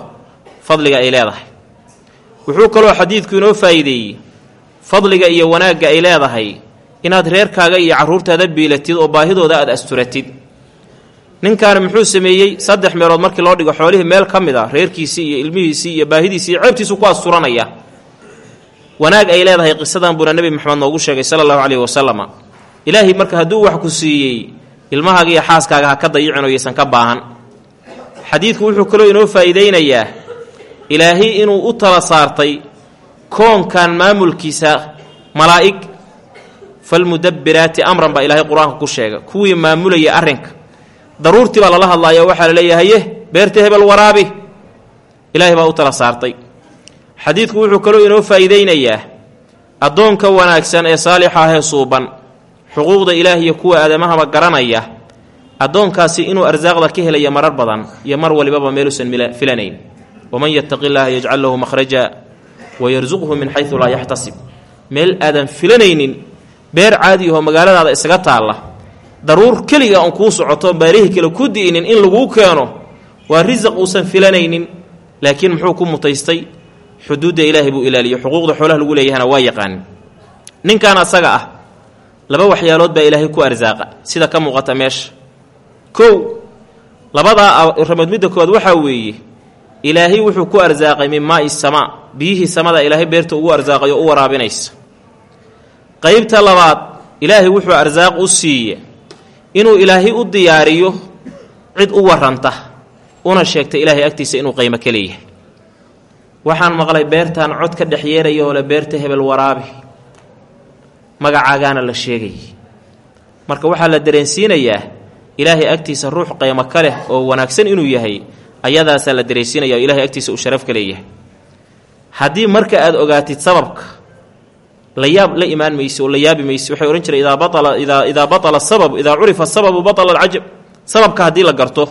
S1: fadliga ay leedahay. Wuxuu kaloo xadiidku inoo faa'iideeyey fadliga iyo wanaagga ay leedahay inaad reerkaaga iyo carruurtaada biilatid oo baahidooda aad asturatid. Ninkaani muxuu sameeyey saddex meelood markii loo dhigo xoolihii meel ka mid a reerkiisii iyo ilmihiisii iyo baahidiisii iyo ceebtiisu ku asturanaya. Wanaag ay leedahay qisadan buuna nebi maxamed noogu sheegay sala allahu caleyhi wasalama ilaahay marka hadduu wax ku siiyey ilmahaaga iyo xaaskaaga ha ka dayicin oo yaysan ka baahan. Xadiidku wuxuu kaloo inoo faa'iideynayaa ilaahay inuu u tala saartay koonkan maamulkiisa malaa'ig falmudabbiraati amran baa ilaahay qur'aanka ku sheega kuwii maamulaya arrinka daruurtii baa lala hadlaaya waxaa la leeyahaye beerta hebel waraabi ilaahay baa u tala saartay xadiidku wuxuu kaloo inoo faa'iideynayaa addoonka wanaagsan ee saalixa ahee suuban xuquuqda ilaah iyo kuwa aadamahaba garanaya addoonkaasi inuu arsaaqda ka helaya marar badan iyo mar walibaba meeluusan filanayn waman yattaqi illaaha yajcal lahu makhraja wayarsuqhu min xaysu laa yaxtasib meel aadan filanaynin beer caadi ahoo magaaladaada isaga taalla. Daruur keliga aan kuu socoto baarihii kale ku di'inin in laguu keeno waa risaq uusan filanaynin laakiin muxuu ku mutaystay? Xuduudda ilaahay buu ilaaliyo. Xuquuqda xoolaha lagu leeyahana waa yaqaanin ninkan asaga ah laba waxyaalood baa ilaahay ku arsaaqa sida ka muuqata meesha. Kow labadaa ramood midda koowaad waxaa weeye ilaahay wuxuu ku arsaaqay min maa'i samaa. Biyihii samada ilaahay beerta ugu arsaaqay oo u waraabinaysa qaybta labaad ilaahay wuxuu arsaaq u siiye inuu ilaahay u diyaariyo cid u warranta una sheegta ilaahay agtiisa inuu qaymo ka leeyahay. Waxaan maqlay beertan cod ka dhex yeeraya oo le beerta hebel waraabi. Magacaagaana la sheegayay marka waxaa la dareensiinayaa ilaahay agtiisa ruux qaymo ka leh oo wanaagsan inuu yahay ayadaasaa la dareensiinaya oo ilahay agtiisa uu sharaf ka leeyahay. Haddii marka aad ogaatid sababka la yaab la imaan mayse oo la yaabi mayse waxay odhan jireen idaa baala sabab idaa curifa sababu batala alcajab sababka haddii la garto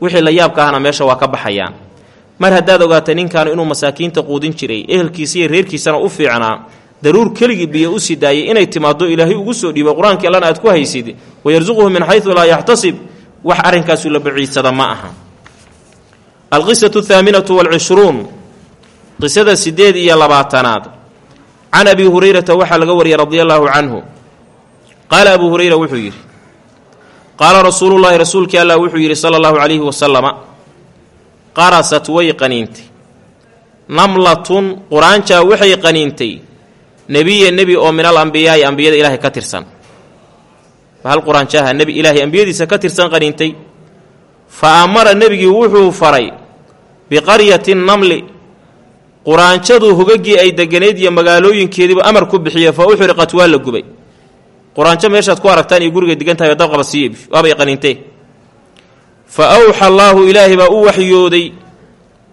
S1: wixii la yaabka ahna meesha waa ka baxayaan. Mar haddaad ogaatay ninkaanu inuu masaakiinta quudin jiray ehelkiisa iyo reerkiisana u fiicnaa daruur keligii biyo u sii daayay inay timaaddo ilaahay ugu soo dhiibo qur'aankii allana aad ku haysid wayarsuquhu min xaysu laa yaxtasib wax arrinkaasu la baciidsada ma aha. Alqisatu ahaaminatu walcishruun qisada siddeed iyo labaatanaad can abi hurayrata waxaa laga wariyay radia allaahu canhu. Qaala abuu hurayra wuxuu yidhi qaala rasuulullaahi rasuulkii allah wuxuu yidhi sala allahu calayhi wasalama qarasat way qaniintay. Namlatun quraanjaa waxay qaniintay. Nebiya nebi oo min al ambiyaa'i ambiyada ilaahay ka tirsan. Hal quraanjaaha nebi ilaahay ambiyadiisa ka tirsan qaniintay. Fa amara nebigii wuxuu faray biqaryati namli quraanjadu hogagii ay deganayd iyo magaalooyinkeediiba amar ku bixiye fa uxriqat waa la gubay. Quraanjo meeshaad ku aragtaan iyo guriga degan tahay dabqaba siiye waabay qaniintee fa awxa allaahu ilaahay baa u waxyooday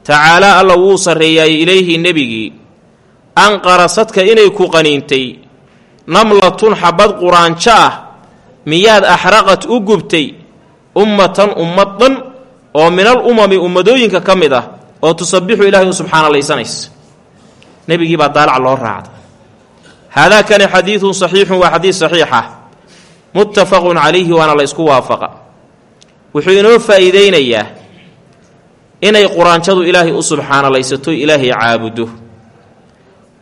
S1: tacaalaa alla wuu sarreeyaayey ilayhi nebigii an qarasadka inay ku qaniintay namlatun xabad quraanjo ah miyaad axraqad u gubtay ummatan ummad dhan oo minal umami ummadooyinka ka mid ah oo tusabbixu ilaahay u subxaanalaysanaysa nebigii baa daalac loo raacda haadaakani xadiidun saxiixun waa xadiid saxiixa muttafaqun calayhi waana la ysku waafaqa. Wuxuu inoo faa'iideynayaa inay quraanjadu ilaahay u subxaanalaysato ilaahay caabudo.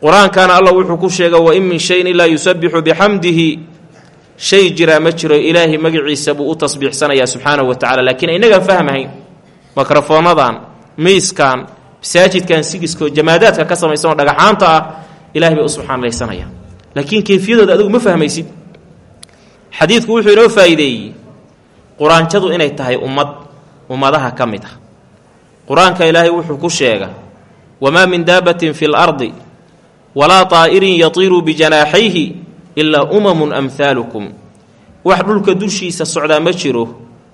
S1: Qur'aankana allah wuxuu ku sheega wa in min shayin ilaa yusabbixu bixamdihi shay jiraa ma jiro ilaahay magaciisa buu u tasbiixsanayaa subxaanahu wa tacala laakiin inagaan fahmahayn mikrofoonadan miiskan masaajidkan sigiskoo jamaadaadka ka samaysan oo dhagaxaanta ah ilahay bay u laakiin kayfiyadooda adigu ma fahmaysid. Xadiidku wuxuu inoo faa'iideeyey quraanjadu inay tahay ummad ummadaha ka mid ah. Qur'aanka ilaahay wuxuu ku sheega wamaa min daabatin fi lardi walaa taa'irin yatiiru bijanaaxayhi ilaa umamun amhaalukum wax dhulka dushiisa socdaa ma jiro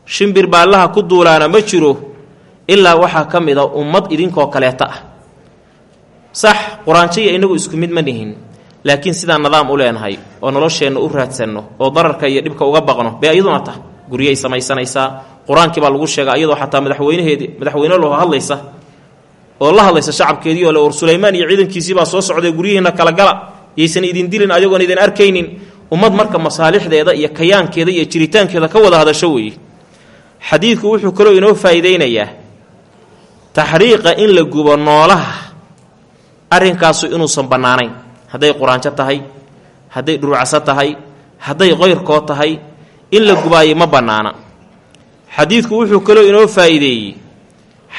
S1: shimbir baallaha ku duulaana ma jiro ilaa waxaa ka mid a ummad idinkoo kaleeta ah. Sax quraanjaya innagu isku mid ma nihin laakiin sidaan nidaam u leenahay oo nolosheenna u raadsanno oo dararka iyo dhibka uga baqno bee iyaduna tah guryay samaysanaysaa qur'aankii baa lagu sheega iyadoo xataa madaxweynaheedii madaxweyne loo hadlaysa oo la hadlaysa shacabkeedii oo le war sulaymaan iyo ciidankiisii baa soo socday guryihiinna kala gala yaysan idin dilin ayagoon idin arkaynin. Ummad marka masaalixdeeda iyo kayaankeeda iyo jiritaankeeda ka wada hadasho weeye xadiidku wuxuu kaloo inoo faa'iidaynayaa taxriiqa in la gubo noolaha arrinkaasu inuusan bannaanayn. Hadday quraanjo tahay hadday dhurcaso tahay hadday qoyrkoo tahay in la gubaayo ma bannaana. Xadiidku wuxuu kaloo inoo faa'iideeyey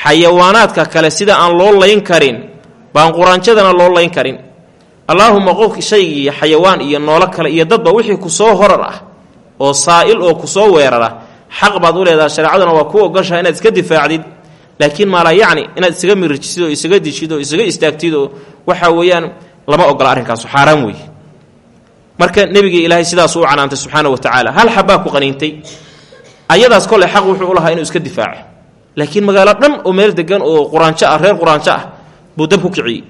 S1: xayawaanaadka kale sida aan loo layn karin baan quraanjadana loo layn karin. Allaahuma qof shaygii xayawaan iyo noolo kale iyo dadba wixii ku soo horar ah oo saa'il oo ku soo weerara xaq baad u leedaha shareecaduna waa ku ogoshaha inaad iska difaacdid laakiin maalaa yacni inaad isaga mirijisid oo isaga dishid oo isaga istaagtid oo waxaa weeyaan lama ogola arrinkaasu xaaraan weeye. Marka nebigii ilaahay sidaasuu u canaantay subxaana wa tacaala hal xabbaa ku qaniintay? Ayadaas kole xaq wuxuu u lahaa inuu iska difaaco laakiin magaalo dhan oo meel degan oo quraanjo ah reer quraanjo ah buu dab ku kiciyey.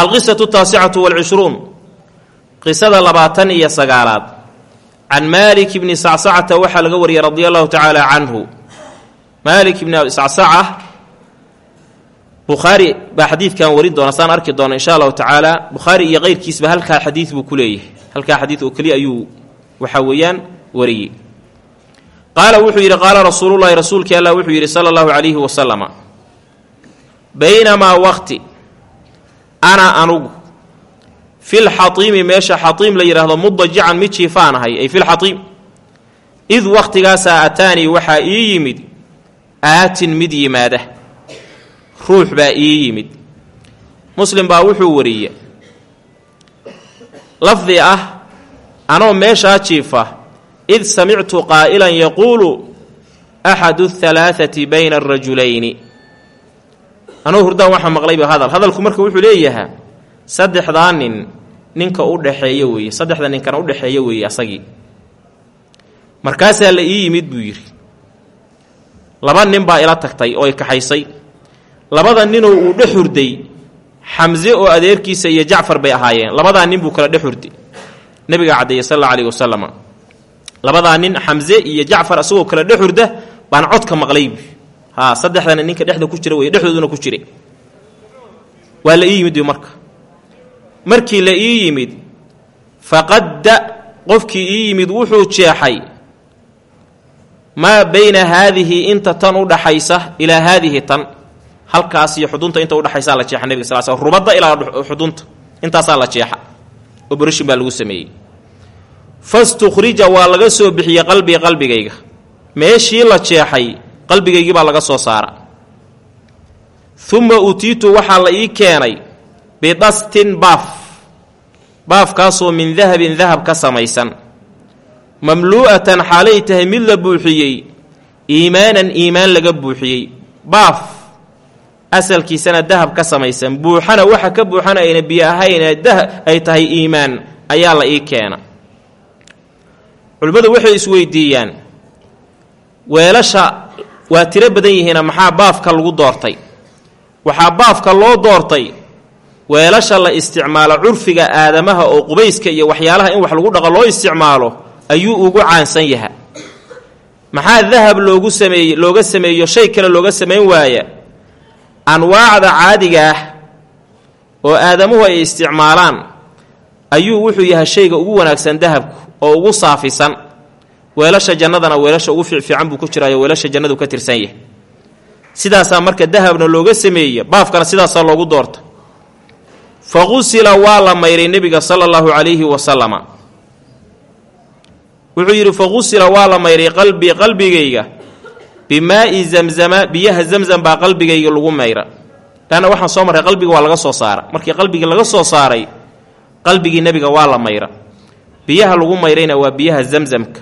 S1: Alqisatu taasicatu walcishruun qisada labaatan iyo sagaalaad. Can maalik bni sacsacata waxaa laga wariyey radia allahu tacaala canhu maalik ibni sacsaca bukhaari baa xadiidkan warin doona saan arki doona insha allahu tacaala bukhaari iyo keyrkiisba halkaa xadiid buu ku leeyahay. Halkaa xadiid oo keliya ayuu waxaa weeyaan wariyey. Qaala wuxuu yidhi qaala rasuulullahi rasuulkii allah wuxuu yidhi sala allahu calayhi wasalama baynamaa waqti ana anugu filxatiimi meesha xatiim la yidhaahdo mudajican mid jiifaan ahay ay filxatiim id wakhtigaasaa ataanii waxaa ii yimid aatin mid yimaada. Ruux baa ii yimid. Muslim baa wuxuu wariye lafdi ah anoo meeshaa jiifa id samictu qaa'ilan yaquulu axadu ahalaaati bayna arajulayni anuu hurdaan waxaa maqlayba hadal. Hadalku marka wuxuu leeyahaa saddexdaa nin ninka u dhaxeeya weeye saddexda ninkana u dhexeeya weeye asagii. Markaasaa la ii yimid buu yidhi laba nin baa ila tagtay oo i kaxaysay. Labada ninoo uu dhex hurday xamse oo adeerkiisa iyo jacfar bay ahaayeen. Labadaa nin buu kala dhex hurday nebiga caddeeye sal alla alayhi wasalam labadaa nin xamse iyo jacfar asagoo kala dhex hurda baan codka maqlaybu haa saddexdana ninka dhexda ku jira wey dhexdooduna ku jira. Waa la ii markii la ii yimid faqadda qofkii ii yimid wuxuu jeexay maa bayna haadihi inta tan u dhaxaysa ilaa haadihi tan. Halkaas iyo xudunta inta udhaxaysaa la jeexa nebiga sal sl rubadda ilaa xudunta. Intaasaa la jeexa. Obrashin baa lagu sameeyey. Fastukhrija waa laga soo bixiyey qalbii qalbigayga. Meeshii la jeexay qalbigaygii baa laga soo saara uma utiitu waxaa la ii keenay bidastin baaf. Baafkaasoo min dahabin dahab ka samaysan mamluu'atan xaalay tahay mid la buuxiyey iimaanan iimaan laga buuxiyey. Baaf. Asalkiisana dahab ka samaysan. Buuxana waxa ka buuxana ayna biyo ahayn ay tahay iimaan ayaa la ii keena. Culimmadu waxay isweydiiyaan weelasha waa tiro badan yihiina maxaa baafka lagu doortay? Waxaa baafka loo doortay weelasha la isticmaalo curfiga aadamaha oo qubayska iyo waxyaalaha in wax lagu dhaqo loo isticmaalo ayuu ugu caansan yaha maxaa dahab loogu sameeyey looga sameeyo shay kale looga samayn waaya? Anwaacda caadiga ah oo aadamuhu ay isticmaalaan ayuu wuxuu yahay shayga ugu wanaagsan dahabku oo ugu saafisan. Weelasha jannadana weelasha ugu fiicfiican buu ku jiraayo weelasha jannadu ka tirsan yahay. Sidaasaa marka dahabna looga sameeye baafkana sidaasaa loogu doorta. Fa qusila waa la mayray nebiga sala allahu calayhi wasalama wuxuu yidhi fa qusila waa la mayray qalbii qalbigayga. Bimaa'i zamzama biyaha zamzam baa qalbigayga lagu mayra. Leanna waxaan soo marray qalbiga waa laga soo saara markii qalbigii laga soo saaray qalbigii nebiga waa la mayra. Biyaha lagu mayrayna waa biyaha zamzamka.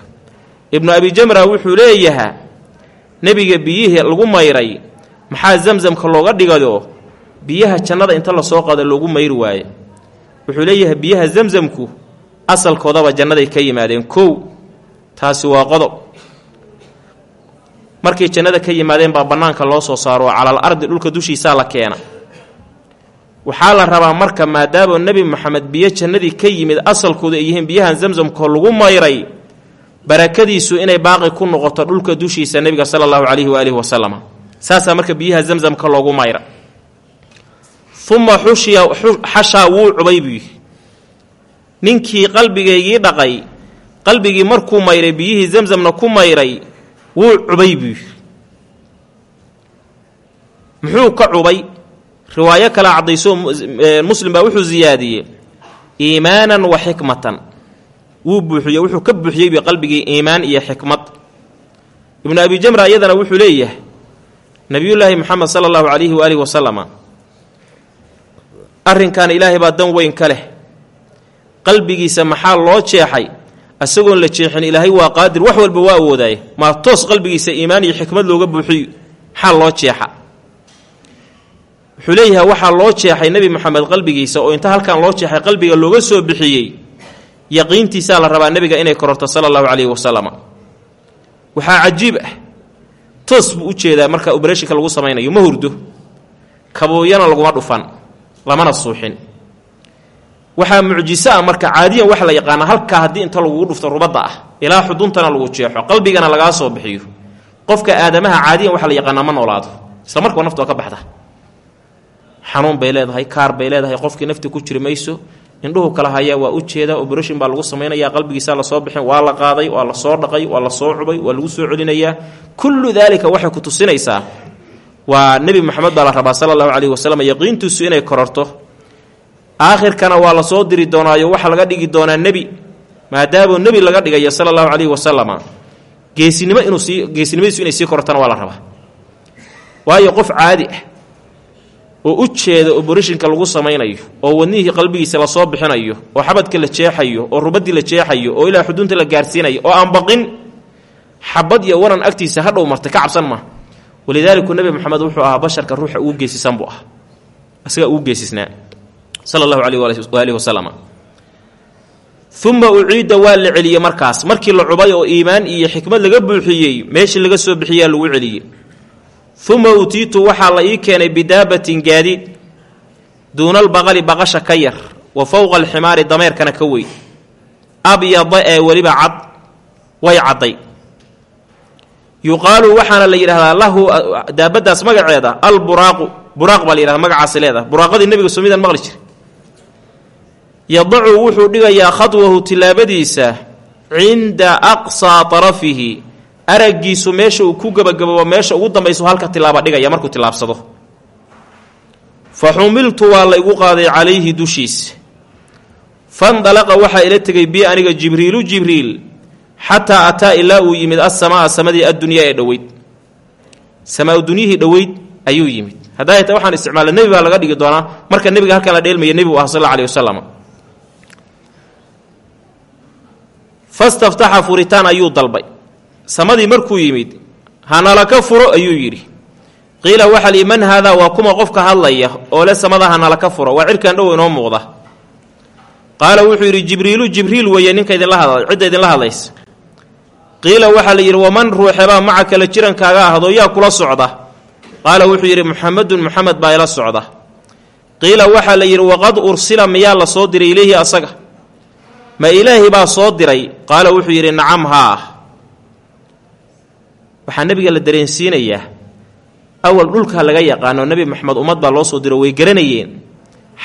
S1: Ibnu abi jamra wuxuu leeyahaa nebiga biyihii lagu mayray maxaa zamzamka looga dhigado? Biyaha jannada inta la soo qada loogu mayri waaye wuxuu leeyahay biyaha zamzamku asalkoodaba jannaday ka yimaadeen. Kow taasi waa qodob. Markay jannada ka yimaadeen baa bannaanka loo soo saaro oo calal ardi dhulka dushiisaa la keena. Waxaa la rabaa marka maadaama nebi moxamed biyo jannadii ka yimid asalkooda ay yihiin biyahan zamsamkoo lagu mayray barakadiisu inay baaqi ku noqoto dhulka dushiisa nebiga sala allahu calayhi waalihi wasalam saasaa marka biyaha zamsamka loogu mayra. Uma xushiya xashaa wuu cubay buu yihi ninkii qalbigaygii dhaqay qalbigii markuu mayray biyihii zamsamna ku mayray wuu cubay buu yihi muxuu ka cubay? Riwaayo kale caddayso muslim baa wuxuu siyaadiyey iimaanan wa xikmatan. Wuu buuxiye wuxuu ka buuxiyey bi qalbigii iimaan iyo xikmad. Ibnu abi jamra iyadana wuxuu leeyahay nabiyullaahi moxamed sala allahu calayhi waalihi wasalama arrinkan ilaahay baa dan weyn ka leh. Qalbigiisa maxaa loo jeexay isagoon la jeexin ilaahay waa qaadir wax walba waa awoodaaye maa toos qalbigiisa iimaan iyo xikmad looga buuxiyo maxaa loo jeexa. Wuxuu leeyahay waxaa loo jeexay nebi moxamed qalbigiisa oo inta halkan loo jeexay qalbiga looga soo bixiyey yaqiintiisaa la rabaa nebiga inay kororto sala allahu calayhi wasalam waxaa cajiib ah toos buu u jeedaa marka obereshinka lagu samaynayo ma hurdo. Kabooyana laguma dhufan lamana suuxin waxaa mucjiso ah marka caadiyan waxa la yaqaana halkaa haddii inta lagugu dhufto rubadda ah ilaa xuduntana lagu jeexo qalbigana lagaa soo bixiyo. Qofka aadamaha caadiyan waxa la yaqaanaa ma noolaado isla markaba naftu waa ka baxda xanuun bay leedahay kaar bay leedahay qofkii nafti ku jiri indhuhu kala hayaa waa u jeedaa obrashin baa lagu samaynaya qalbigiisa la soo bixin waa la qaaday waa la soo dhaqay waa la soo cubay waa lagu soo celinayaa. Kullu daalika waxay ku tusinaysaa waa nebi moxamed baa la rabaa sala allahu calayhi wasalam yaqiintiisu inay kororto aakhirkana waa la soo diri doonaayo waxaa laga dhigi doonaa nebi maadaamuu nebi laga dhigayo sala allahu calayhi wasalama geesinimo inuu sii geesinimadiisu inay sii korortana waa la rabaa. Waayo qof caadi ah oo u jeeda oborashinka lagu samaynayo oo wadnihii qalbigiisa la soo bixinayo oo xabadka la jeexayo oo rubaddii la jeexayo oo ilaa xudunta la gaarsiinayo oo aan baqin xabad iyo waran agtiisa hadhow martay ka cabsan ma. Walidaaliku nebi moxamed wuxuu ahaa basharka ruuxa ugu geesisan buu ah isagaa ugu geesisnaa sala allahu caleyh waalihi wasalam uma uciida waa la celiyey markaas. Markii la cubay oo iimaan iyo xikmad laga buuxiyey meeshii laga soo bixiyaa lagu celiyey. Uma utiitu waxaa la ii keenay bidaabatin gaadiid duunalbaqali baqasha ka yar wa fowqa alximaari dameerkana ka weyn. Abyada ee weliba cad way cadday. Yuqaalu waxaana la yidhahdaa lahu daabadaas magaceeda alburaaqu. Buraaq baa la yihahda magacaasi leedaha buraaqadii nebiga somidan maqli jira yadacu wuxuu dhigayaa khadwahu tilaabadiisa cinda aqsaa tarafihi. Araggiisu meesha uu ku gebagababo meesha ugu dambaysu halka tilaaba dhigaya markuu tilaabsado. Fa xumiltu waa la igu qaaday calayhi dushiisa fandalaqa waxaa ila tegay bi aniga jibriilu jibriil xataa ataa ilaa uu yimid assamaa samadii addunyaa ee dhoweyd. Samaa dunyihii dhoweyd ayuu yimid. Haddaa waxaan isticmaala nebi baa laga dhigi doonaa. Marka nebiga halkan la dheelmaya nebi u ah sal alla alih wasalam fastaftaxa furitaan ayuu dalbay. Samadii markuu yimid hanala ka furo ayuu yidhi. Qiila waxaa lii man haadaa waa kuma qofka hadlaya oo le samada hanala ka furo. Waa cirkan dhow inoo muuqda. Qaala wuxuu yidhi jibriilu jibriil weeye ninka idinla hadla cidda idinla hadlaysa. Qiila waxaa la yidhi waman ruuxebaa maca kale jirankaaga ahdo yaa kula socda? Qaala wuxuu yidhi muxamedun muxamed baa ila socda. Qiila waxaa la yidhi waqad ursila miyaa la soo diray ileyhi asaga ma ilaahi baa soo diray? Qaala wuxuu yidhi nacam haa waxaa nebiga la dareensiinayaa awal dhulka laga yaqaano nebi moxamed ummad baa loo soo diro way garanayeen.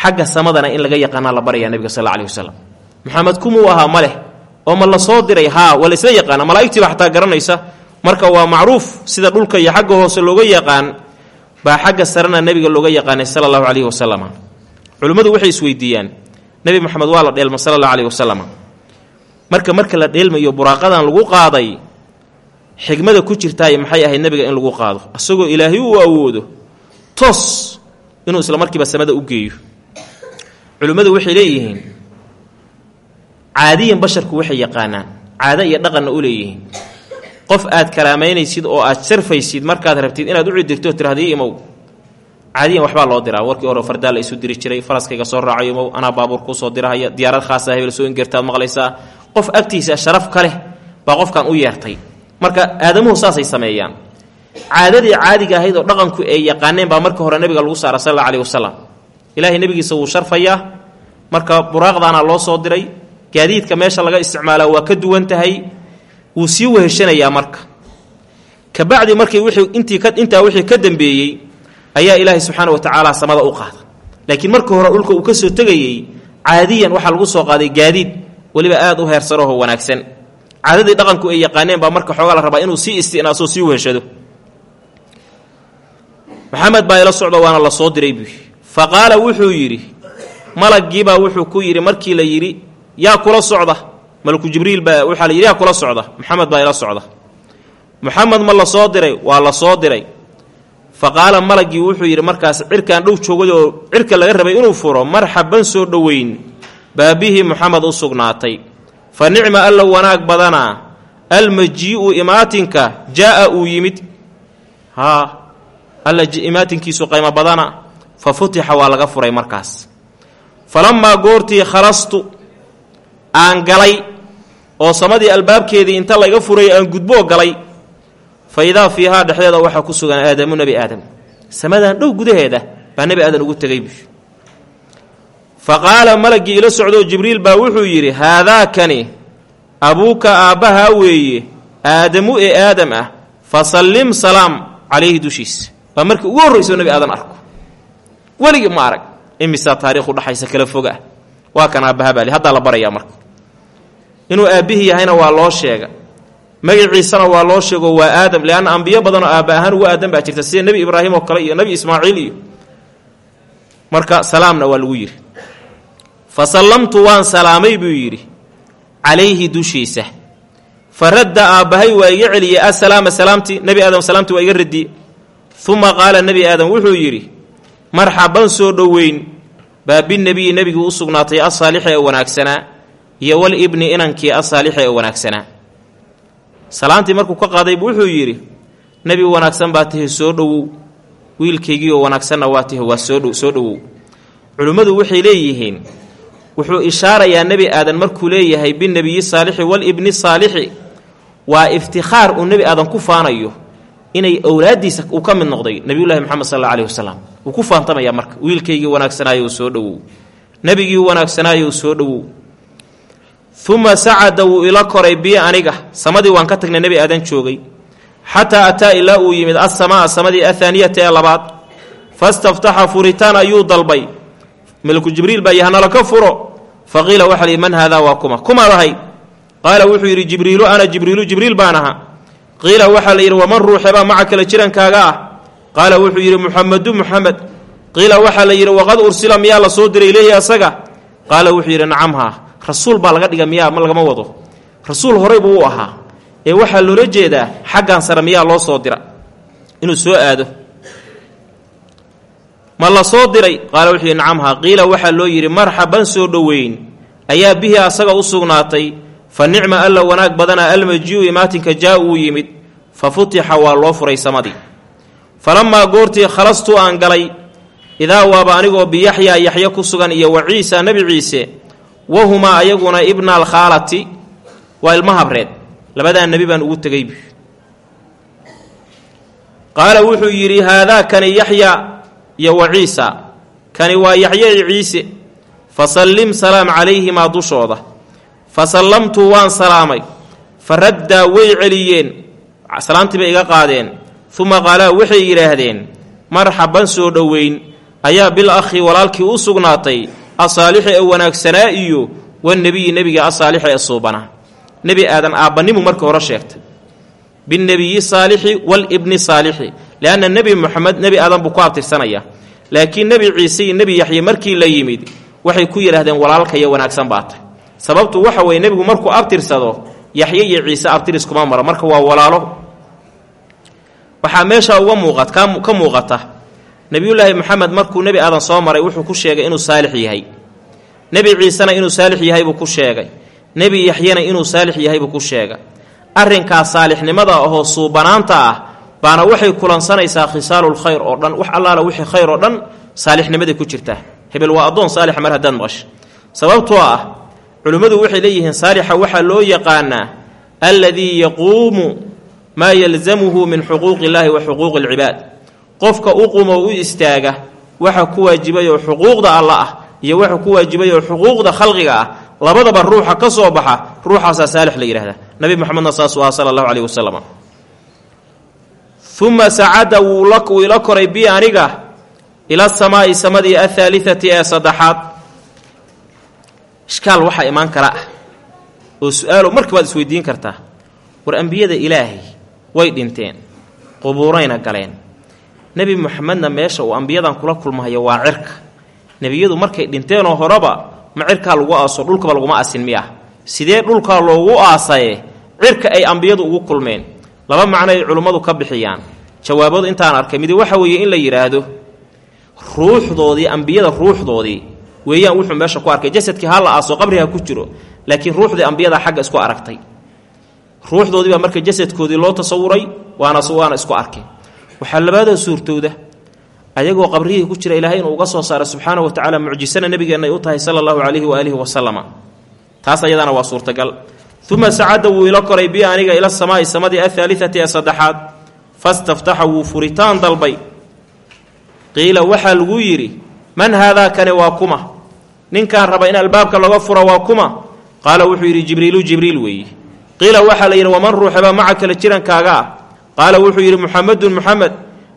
S1: Xagga samadana in laga yaqaanaa la baraya nebiga sal alla alih wasalam moxamed kumuu ahaa ma leh oo ma la soo diray? Haa waa la isla yaqaana malaa'igtiiba xataa garanaysa. Marka waa macruuf sida dhulka iyo xagga hoose looga yaqaan baa xagga sarena nebiga looga yaqaanay sala allahu calayhi wasalam culimmadu waxay isweydiiyaan nebi moxamed waa la dheelma sala allahu calayhi wasalam marka marka la dheelmayo buraaqadan lagu qaaday xigmada ku jirtaay maxay ahayd nebiga in lagu qaado? Asagoo ilaahay uu awoodo toos inuu isla markiiba samada u geeyo. Culimmadu waxay leeyihiin caadiyan basharku waxay yaqaanaan caado iyo dhaqanna u leeyihiin. Qof aad karaamaynaysid oo aad sharfaysid markaad rabtid inaad u cidirto tirahdiyo imow caadiyan waxbaa loo diraa. Warkii hore fardaa la isu diri jiray faraskayga soo raacayo imow anaa baabuur kuu soo dirahaya diyaarad khaasa hebel soo ingertaad maqlaysaa. Qof agtiisa sharaf ka leh baa qofkan u yeertay. Marka aadamuhu saasay sameeyaan. Caadadii caadiga ahayd oo dhaqanku ay yaqaaneen baa marka hore nabiga lagu saara sal alla alih wasalam ilaahay nebigiisa wuu sharfayaa. Marka buraaqdaana loo soo diray. Gaadiidka meesha laga isticmaalaa waa ka duwan tahay. Wuu sii weheshanayaa marka. Kabacdi markii wixii intii intaa wixii ka dambeeyey ayaa ilaahay subxaana wa tacaala samada u qaada. Laakiin marka hore dhulka uu ka soo tegayey caadiyan waxaa lagu soo qaaday gaadiid weliba aad u heersarahoo wanaagsan. Caadadii dhaqanku ay yaqaaneen baa marka xoogaa la rabaa inuu sii istinaasoo sii weheshado maxamed baa ila socdo waana la soo diray buu fa wuxuu yidhi malaggiibaa wuxuu ku yidhi markii la yidhi yaa kula socda malaku jibriil baa waxaa la yidhi yaa kula socda maxamed baa ila socda. Muxamed ma la soo diray? Waa la soo diray fa qaala malaggii wuxuu yidhi markaas cirkaan dhow joogay oo cirka laga rabay inuu furo marxaban soo dhoweyn. Baabihii muxamed u sugnaatay. Fa nicma alla wanaag badanaa almajii'u imaatinka jaa'a uu yimid. Haa alla imaatinkiisu qaymo badana fa futixa waa laga furay markaas. Falammaa goortii khalastu aan galay oo samadii albaabkeedii inta layga furay aan gudboo galay fa idaa fiihaa dhexdeeda waxaa ku sugan aadamu nebi aadam samadan dhow gudaheeda baa nebi aadan ugu tegay buy fa qaala malaggii ila socdoo jibriil baa wuxuu yidhi haadaakani abuuka aabbahaa weeye aadamu ee aadam ah fa sallim salaam calayhi dushiisa waa markii ugu horrayso nebi aadan arko weligii ma arag imisaa taariikhu dhaxaysa kala fog ah waa kan aabbaha baali haddaa la barayaa marka inuu aabbihii yahayna waa loo sheega magaciisana waa loo sheego waa aadam leanna ambiyo badanoo aabba ahaan ugu aadan baa jirta sida nebi ibraahim oo kale iyo nebi ismaaciil iyo marka salaamna waa lagu yidhi. Fa sallamtu waan salaamay buu yidhi calayhi dushiisa. Fa radda aabbahay waa iga celiyey assalaama salaamtii nebi aadam salaamtii waa iga radiyey uma qaala nebi aadam wuxuu yidhi marxaban soo dhoweyn baa binebiyi nebigii u sugnaatay asaalixi ee wanaagsanaa iyo wal ibni inankii asaalixi ee wanaagsanaa salaantii markuu ka qaadaybu wuxuu yidhi nebi wanaagsan baa tihi soo dhowow wiilkaygiioo wanaagsanna waa tihi waa soo soo dhowow culimmadu waxay leeyihiin wuxuu ishaarayaa nebi aadan markuu leeyahay binebiyi saalixi wal ibni saalixi. Waa iftikhaar uu nebi aadan ku faanayo inay owlaaddiisa uu ka mid noqday nebiyullahi moxamed sal alla alih wasalam wuu ku faantamaya marka wiilkaygii wanaagsanaayo soo dhowow nebigii wanaagsanaayo soo dhowow uma sacada wuu ila koray bii aniga. Samadii waan ka tagnay nebi aadan joogay. Xataa ataa ilaa uu yimid assamaa samadii athaaniyata ee labaad. Fastaftaxa furitaan ayuu dalbay. Malku jibriil baa yahanala ka furo. Fa qiila waxa lihi man haadaa waa kuma? Kumaad ahay qaala wuxuu yidhi jibriilu ana jibriilu jibriil baan aha qiila waxaa la yidhi waman ruuxebaa maca kale jirankaaga ah. Qaala wuxuu yidhi muxamedu muxamed qiila waxaa la yidhi waqad ursila miyaa la soo diray ilayhi asaga? Qaala wuxuu yidhi nacamhaa rasuul baa laga dhiga miyaa ma lagama wado. Rasuul horey buu u ahaa. Ee waxaa loola jeedaa xaggan sare miyaa loo soo dira. Inuu soo aado. Ma la soo diray? Qaala wuxuu yidhi nacamhaa qiila waxaa loo yidhi marxaban soo dhoweyn. Ayaa bihi asaga u sugnaatay. Fa nicma alla wanaag badana almajii'u imaatinka jaa uu yimid. Fa futixa waa loo furay samadii. Falammaa goortii khalastu aan galay idaa waaba anigoo biyaxyaa yaxya ku sugan iyo wa ciisa nebi ciise wahumaa ayaguna ibna alkhaalati waa ilma habreed. Labadaa nebi baan ugu tegay bu qaala wuxuu yidhi haadaa kani yaxya iyo wa ciisa. Kani waa yaxya i ciise. Fa sallim salaam calayhimaa dushooda. Fa sallamtu waan salaamay. Fa raddaa way celiyeen. Salaamtii bay iga qaadeen. Uma qaalaa waxay yidhaahdeen marxaban soo dhoweyn. Ayaa bil akhi walaalkii u sugnaatay asaalixi ee wanaagsanaa iyo wanebiyi nebiga asaalixi ee suubanaa. Nebi aadan aabbanimu marka hore sheegtay binebiyi saalixi walibni saalixi. Leanna nebi moxamed nebi aadan buu ku abtirsanaya laakiin nebi ciise iyo nebi yaxye markii la yimid waxay ku yidhaahdeen walaalkaya wanaagsan baa tay sababtu waxa weeye nebigu markuu abtirsado yaxye iyo ciise abtiris kuma maro marka waa walaalo. Waxaa meesha uga muuqat ka muuqata nebiyullaahi moxamed markuu nebi aadan soo maray wuxuu ku sheegay inuu saalix yahay. Nebi ciisena inuu saalix yahay buu ku sheegay. Nebi yaxyena inuu saalix yahay buu ku sheegay. Arrinkaas saalixnimada ahoo suubanaanta ah baana waxay kulansanaysaa khisaalulkhayr oo dhan. Wax allaala wixii khayr oo dhan saalixnimaday ku jirtaa. Hebel waa addoon saalixa mar haddaad maqasho sababtoo ah culimmadu waxay leeyihiin saalixa waxaa loo yaqaanaa alladii yaquumu maa yalzamuhu min xuquuqi illaahi wa xuquuqi alcibaad qofka u qumo u istaaga waxa ku waajibay xuquuqda alla ah iyo waxa ku waajibay xuquuqda khalqiga ah labadaba ruuxa ka soo baxa ruuxaasaa saalix la yidhahdaa nabi moxamedna saasuu aha sala allahu caleyhi wasalam uma sacada wuu ila koray bi aniga ila samaa'i samadii athaalithati ee saddexaad. Ishkaal waxaa imaan kara ah oo su'aalo marka baad isweydiin kartaa war ambiyada ilaahay way dhinteen qubuurayna galeen nebi moxamedna meesha uu ambiyadan kula kulmahayo waa cirka. Nebiyadu markay dhinteenoo horeba ma cirkaa lagu aaso dhulkaba laguma asin miya. Sidee dhulkaa loogu aasaye cirka ay ambiyadu ugu kulmeen? Laba macno ay culimmadu ka bixiyaan. Jawaabadu intaan arkay midi waxa weeye in la yidhaahdo ruuxdoodii ambiyada ruuxdoodii. Weeyaan wuxuu meesha ku arkay jasadkii ha la aaso qabriha ku jiro laakiin ruuxdii ambiyada xagga isku aragtay. Ruuxdoodii baa marka jasadkoodii loo tasawuray waana waana isku arkay waxaa labaadoo suurtowda ayagoo qabrihii ku jira ilaahay inuu uga soo saara subxaana wa tacaala mucjisana nabigeenna ay u tahay sala allahu calayhi waaalihi wasalama taas ayadana waa suurtagal. Uma sacadda wuu ila koray bi aniga ila samaa'i samadii athaalithati ee saddexaad fastaftaxa wuu furitaan dalbay. Qiila waxaa lagu yidhi man haadaa kani waa kuma. Ninkaan raba in albaabka laga furo waa kuma. Qaala wuxuu yidhi jibriilu jibriil weeye qiila waxaa la yidhi waman ruuxaba maca kale jirankaaga ah qaala wuxuu yidhi muxamedun muxamed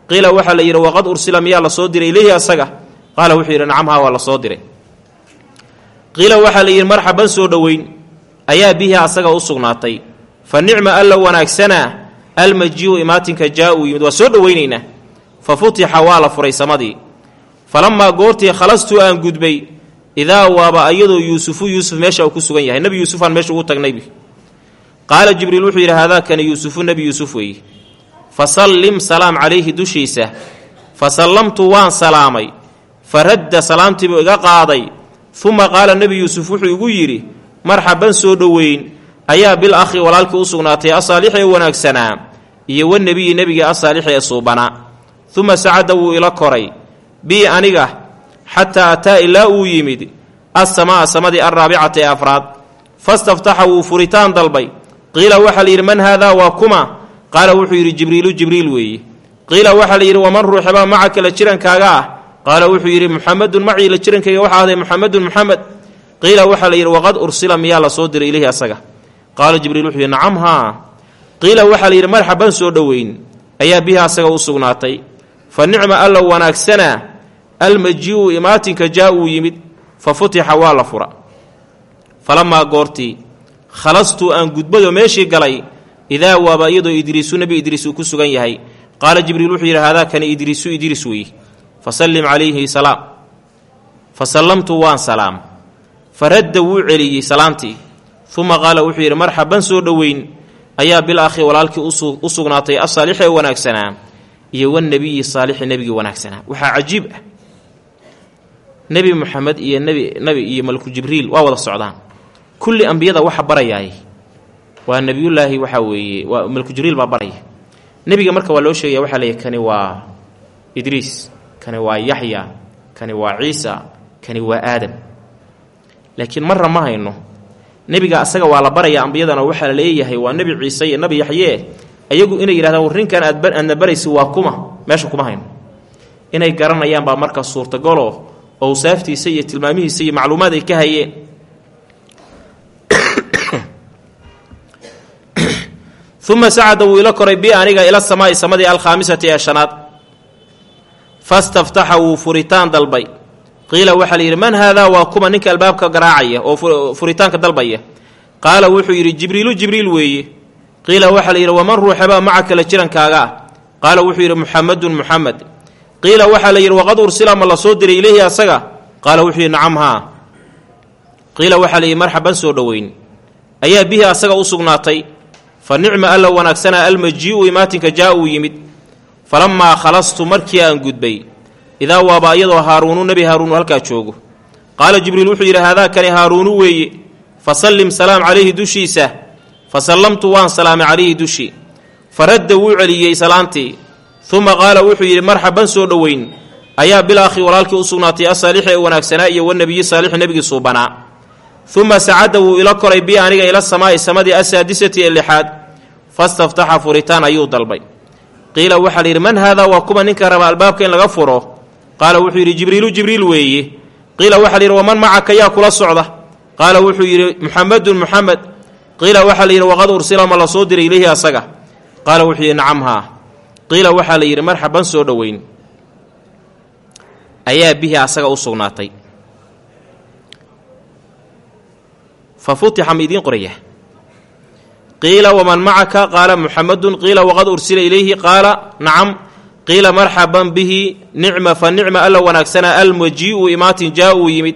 S1: qiila waxaa la yidhi waqad ursila miyaa la soo diray ilayhi asaga? Qaala wuxuu yidhi nacamhaa waa la soo diray. Qiila waxaa la yidhi marxaban soo dhoweyn ayaa bihi asaga u sugnaatay. Fa nicma alla wanaagsanaa almajiiu imaatinka jaa-uu yimid. Waa soo dhoweynaynaa fa futixa waa la furay samadii. Falammaa goortii khalastu aan gudbay idaa waaba ayadoo yuusufu yuusuf meesha uu ku sugan yahay. Nebi yuusufaan meesha ugu tagnaybi qaala jibriil wuxuu yidhi haadaakani yuusufu nebi yuusuf weeye fa sallim salaam calayhi dushiisa. Fa sallamtu waan salaamay. Fa radda salaamtiibuu iga qaaday. Uma qaala nebi yuusuf wuxuu igu yidhi marxaban soo dhoweyn. Ayaa bil akhi walaalkii u sugnaatay asaalixi ee wanaagsanaa iyo wanebiyi nebiga asaalixi ee suubanaa uma sacadda wuu ila koray. Bii aniga xataa ataa ilaa uu yimid assamaa samadii alraabicati ee afraad fastaftaxa wuu furitaan dalbay. Qiila waxaa la yidhi man haadaa waa kuma qaala wuxuu yidhi jibriilu jibriil weeye qiila waxaa la yidhi waman ruuxabaa maca kale jirankaaga ah? Qaala wuxuu yidhi muxamedun macii la jirankayga waxaa ahday muxamedun muxamed qiila waxaa la yidhi waqad ursila miyaa la soo diray ilayhi asaga? Qaala jibriil wuxuu yidhi nacam haa. Qiila waxaa la yidhi marxaban soo dhoweyn ayaa bihi asaga u sugnaatay. Fa nicma alla wanaagsanaa almajii'u imaatinka jaa uu yimid fa futixa waa la fura. Falamaa goortii khalastu aan gudbayoo meeshii galay idaa waaba iyadoo idriisu nebi idriis uu ku sugan yahay qaala jibriil wuxuu yidhi haadaakani idriisu idriis weeye fa sallim calayhi salaam fa sallamtu waan salaam fa radda wuu celiyey salaamtii uma qaala wuxuu yidhi marxaban soo dhoweyn ayaa bil akhi walaalkii u sugnaatay asaalixi ee wanaagsanaa iyo wanebiyi saalixi nebigii wanaagsanaa waxaa cajiib ah nebi moxamed iyo nebi nebi iyo malku jibriil waa wada socdaan kulli ambiyada waxa barayaay waa nebiyullaahi waxaa weeye waa malku jibriil baa baraya nebiga marka waa loo sheegaya waxaa leeyahy kani waa idriis kani waa yaxya kani waa ciisa kani waa aadam. Laakiin marra ma hayno nebiga asaga waa la baraya ambiyadana waxaa la leeyahay waa nebi ciise iyo nebi yaxyee ayagu inay yidhahdaan warrinkan aadaadna baraysi waa kuma meesha kuma hayno. Inay garanayaan baa marka suurtagalo owsaaftiisa iyo tilmaamihiisa iyo macluumaad ay ka hayeen uma sacada wuu ila koray bi aniga ila samaa'i samadii alkhaamisati ee shanaad fastaftaxa wuu furitaan dalbay qiila waxaa la yidhi man haadaa waa kuma ninka albaabka garaacaya oo furitaanka dalbaya qaala wuxuu yidhi jibriilu jibriil weeye qiila waxaa la yidhi waman ruuxabaa maca kale jirankaaga ah qaala wuxuu yidhi muxamedun muxamed qiila waxaa la yidhi waqad ursila ma la soo diray ileyhi asaga qaala wuxuu yidhi nacam haa qiila waxaa la yidhi marxaban soo dhoweyn ayaa bihi asaga u sugnaatay fa nicma alla wanaagsanaa almajii'u imaatinka jaa uu yimid. Falammaa khalastu markii aan gudbay idaa waaba iyadoo haaruunu nebi haaruunu halkaa joogo. Qaala jibriil wuxuu yidhi haadaakani haaruunu weeye. Fa sallim salaam calayhi dushiisa. Fa sallamtu waan salaamay calayhi dushii fa radda wuu celiyey salaantii. Uma qaala wuxuu yidhi marxaban soo dhoweyn. Ayaa bil akhi walaalkii u sugnaatay asaalixi ee wanaagsanaa iyo wanebiyi saalixi nebigii suubanaa uma sacada wuu ila koray bi aniga ila samaa'i samadii asaadisati ee lixaad fastaftaxa furitaan ayuu dalbay qiila waxaa la yidhi man haadaa waa kuma ninka raba albaabka in laga furo qaala wuxuu yidhi jibriilu jibriil weeye qiila waxaa la yidhi waman macaka yaa kula socda qaala wuxuu yidhi muxamedun muxamed qiila waxaa la yidhi waqad ursila ma la soo diray ileyhi asaga qaala wuxuu yidhi nacam haa qiila waxaa la yidhi marxaban soo dhoweyn ayaa bihi asaga u sugnaatay fa futixa ma idiin qoraya qiila waman macaka qaala muxamedun qiila waqad ursila ilayhi? Qaala nacam qiila marxaban bihi. Nicma fa nicma alla wanaagsana. Almajii'u imaatin jaa uu yimid.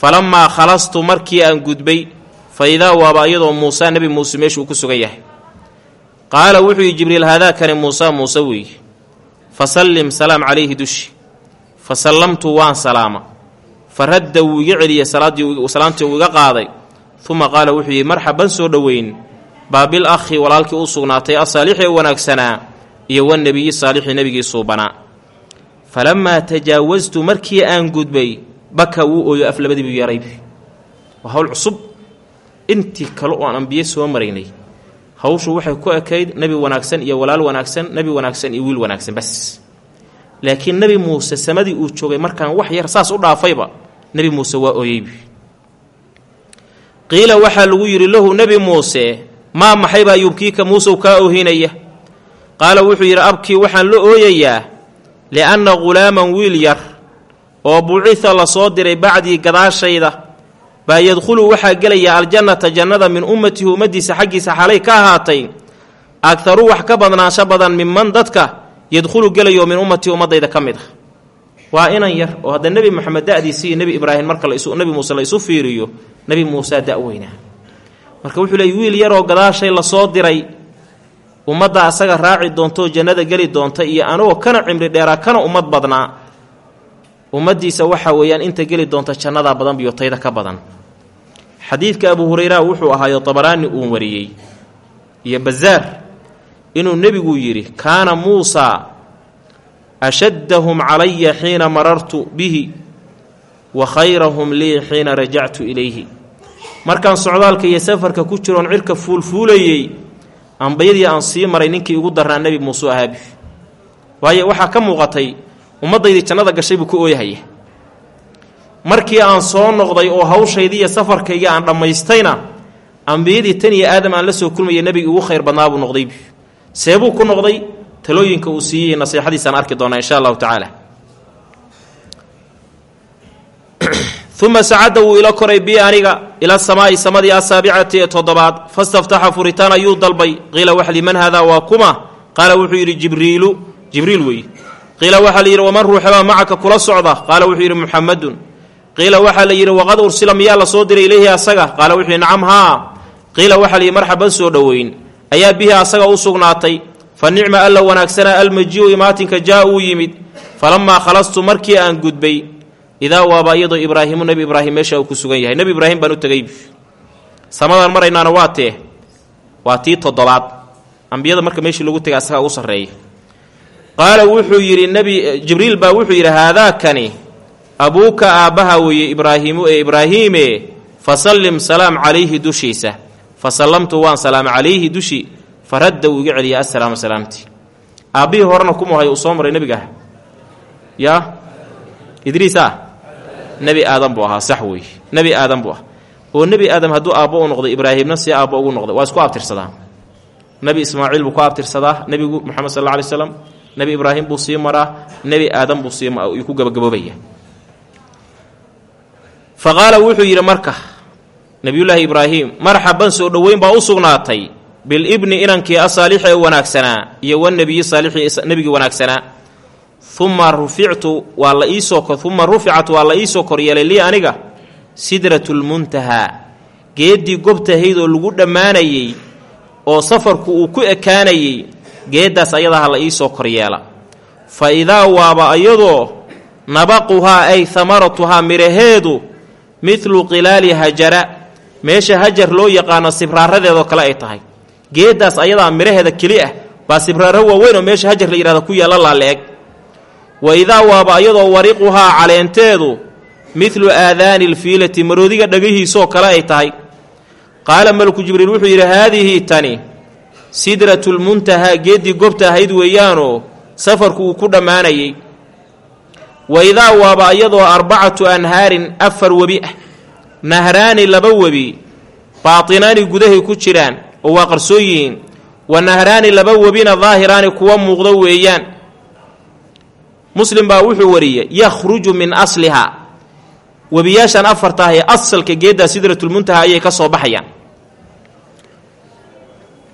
S1: Falamaa khalastu markii aan gudbay fa idaa waaba iyadoo muusa nebi muuse meeshuu ku sugan yahay. Qaala wuxuu yidhi jibriil haadaakani muusa? Muuse weeye fa sallim salaam calayhi dushi. Fa sallamtu waan salaama. Fa radda wuu iga celiyey salaantii uu iga qaaday uma qaala wuxuu yidhi marxaban soo dhoweyn. Baabil akhi walaalkii u sugnaatay asaalixi ee wanaagsanaa iyo wanebiyi saalixi nebigii suubanaa falamaa tajaawastu markii aan gudbay baka wuu ooyo af labadiibu yarayb waa hawl cusub. Intii kale oo aan ambiye soo maraynay hawshu waxay ku ekayd nebi wanaagsan iyo walaal wanaagsan nebi wanaagsan iyo wiil wanaagsan bas. Laakiin nebi muuse samadii uu joogay markaan wax yar saas u dhaafayba nebi muuse waa ooyeybi qiila waxaa lagu yidhi lahu nebi muuse maa maxaybaa yubkiika muusow kaa oohinaya? Qaala wuxuu yidhi abkii waxaan la ooyayaa li'anna ghulaaman wiil yar oo bucida la soo diray bacdii gadaashayda baa yadkhulu waxaa gelaya aljannata jannada min ummatihi ummaddiisa xaggiisa xalay ka ahaatay agharu wax ka badnaansho badan minman dadka yadkhulu gelayo min ummatii ummadayda ka mid ah waa inan yar oo hadda nebi moxamed da'diisi iyo nebi ibraahim marka nebi muuse la isu fiiriyo nebi muusaa da' weynaa marka wuxuu leeyay wiil yaroo gadaashay la soo diray ummadda asaga raaci doontaoo jannada geli doonta iyo anagoo kana cimri dheeraa kana ummad badnaa ummaddiisa waxaa weeyaan inta geli doonta jannadaa badan biyo tayda ka badan. Xadiidka abu hurayra wuxuu ahaayo dabaraani uu wariyey iyo bazaar inuu nebigu yidhi kaana muusaa ashaddahum calaya xiina marartu bihi wa khayrahum lii xiina rajactu ilayhi markaan socdaalka iyo safarka ku jiroon cirka fuulfuulayey ambiyadii aan sii maray ninkii ugu darnaa nebi muuse ahaabi waayo waxaa ka muuqatay ummaddaydii jannada gashay buu ku ooyahaya markii aan soo noqday oo hawshaydii iyo safarkayga aan dhammaystayna ambiyadii tan iyo aadam aan la soo kulmaya nebigii ugu khayr badnaa buu noqdaybi seebuu ku noqday talooyinka uu siiyey nasiixadiisaan arki doonaa insha allahu tacaala. Uma sacadda wuu ila koray bi aniga ila samaa'i samadii asaabicati ee toddobaad. Fastaftaxa furitaan ayuu dalbay. Qiila waxa li man haadaa waa kuma? Qaala wuxuu yidhi jibriilu. Jibriil weeye qiila waxaa la yidhi waman ruuxabaa macaka kula socda? Qaala wuxuu yidhi muxamadun qiila waxaa la yidhi waqad ursila miyaa la soo diray ileyhi asaga? Qaala wuxuu yidhi nacam haa. Qiila waxaa la yidhi marxaban soo dhoweyn. Ayaa bihi asaga u sugnaatay fa nicma alla wanaagsanaa almajii'u imaatinka jaa uu yimid falamaa khalastu markii aan gudbay idaa waaba iyadoo ibraahimu nebi ibraahim meesha uu ku sugan yahay nebi ibraahim baan u tegay samadaan maraynaana waa tee waa tii toddobaad ambiyada marka meeshii lagu tegay asagaa ugu sarreeya qaala wuxuu yidhi nebi jibriil baa wuxuu yidhi haadaakani abuuka aabbaha weeye ibraahiimu ee ibraahiime fa sallim salaam calayhi dushiisa fa sallamtu waan salaama calayhi dushi fa radda wuu iga celiya assalaama salaamtii. Aabbihii horena kumuhay uu soo maray nebigaah yaa idriis ah nebi aadam buu ahaa sax weeye. Nebi aadam buu ah. Oo nebi aadam hadduu aabbo u noqday ibraahimna si aabbo ugu noqday. Waa isku abtirsadaa nebi ismaaciil buu ku abtirsadaa nebigu moxamed sal alla alay slam nebi ibraahim buu sii maraa. Nebi aadam buu sii yuu ku gabagaboobaya. Fa qaala wuxuu yidhi marka nebiyullaahi ibraahim marxaban soo dhoweyn baa u sugnaatay bilibni inankii asaalixi ee wanaagsanaa iyo wanebiyi saalixii nebigii wanaagsanaa uma rufictu waa la iisoo uma ruficat waa la iisoo koryeelay lii aniga sidratulmuntahaa geeddii gobtahayd oo lagu dhammaanayey oo safarku uu ku ekaanayey geeddaas ayadaha la iisoo koryeela fa idaa waaba iyadoo nabaquhaa ay hamaratuhaa midhaheedu midlu qilaali hajara meesha hajar loo yaqaano sibraaradeedoo kale ay tahay geeddaas ayadaa midhaheeda keli ah baa sibraaro waaweyn oo meesha hajar la yidhahda ku yaalla laaleeg wa idaa waaba iyadoo wariquhaa caleenteedu midlu aadaani alfiilati maroodiga dhagahiisoo kale ay tahay. Qaala malku jibriil wuxuu yidhi haadihi tani sidratulmuntahaa geeddii gobta ahayd weeyaanoo safarku uu ku dhammaanayay wa idaa waaba iyadoo arbacatu anhaarin afar webi ah nahraani laba webi baatinaani gudahay ku jiraan oo waa qarsoon yihiin wa nahraani laba webina daahiraani kuwa muuqdo weeyaan. Muslim baa wuxuu wariyey yakhruju min aslihaa webiyaashan afarta ah ee asalka geeddaa sidratulmuntaha ayay ka soo baxayaan.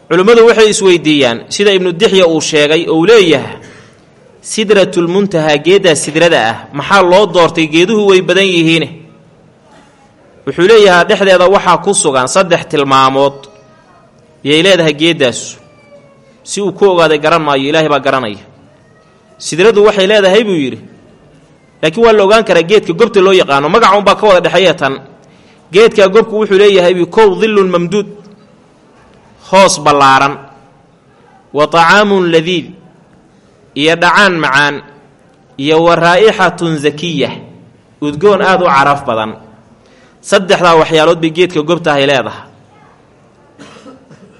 S1: Culimmadu waxay isweydiiyaan sida ibnu dixya uu sheegay oo uu leeyahay sidratulmuntahaa geeddaa sidrada ah maxaa loo doortay? Geeduhu way badan yihiine. Wuxuu leeyahaa dhexdeeda waxaa ku sugan saddex tilmaamood yay leedahay geeddaasu si uu ku ogaaday garan maayo ilaahay baa garanaya. Sidradu waxay leedahay buu yidhi laakiin waa la ogaan karaa geedka gobta loo yaqaano. Magaca unbaa ka wada dhexeeya tan. Geedkaa gobku wuxuu leeyahay kow dillun mamduud hoos ballaaran wa tacaamun ladiid iyo dhacaan macaan iyo wa raa'ixatun sakiya udgoon aad u caraf badan. Saddexdaa waxyaalood bay geedka gobtahay leedahay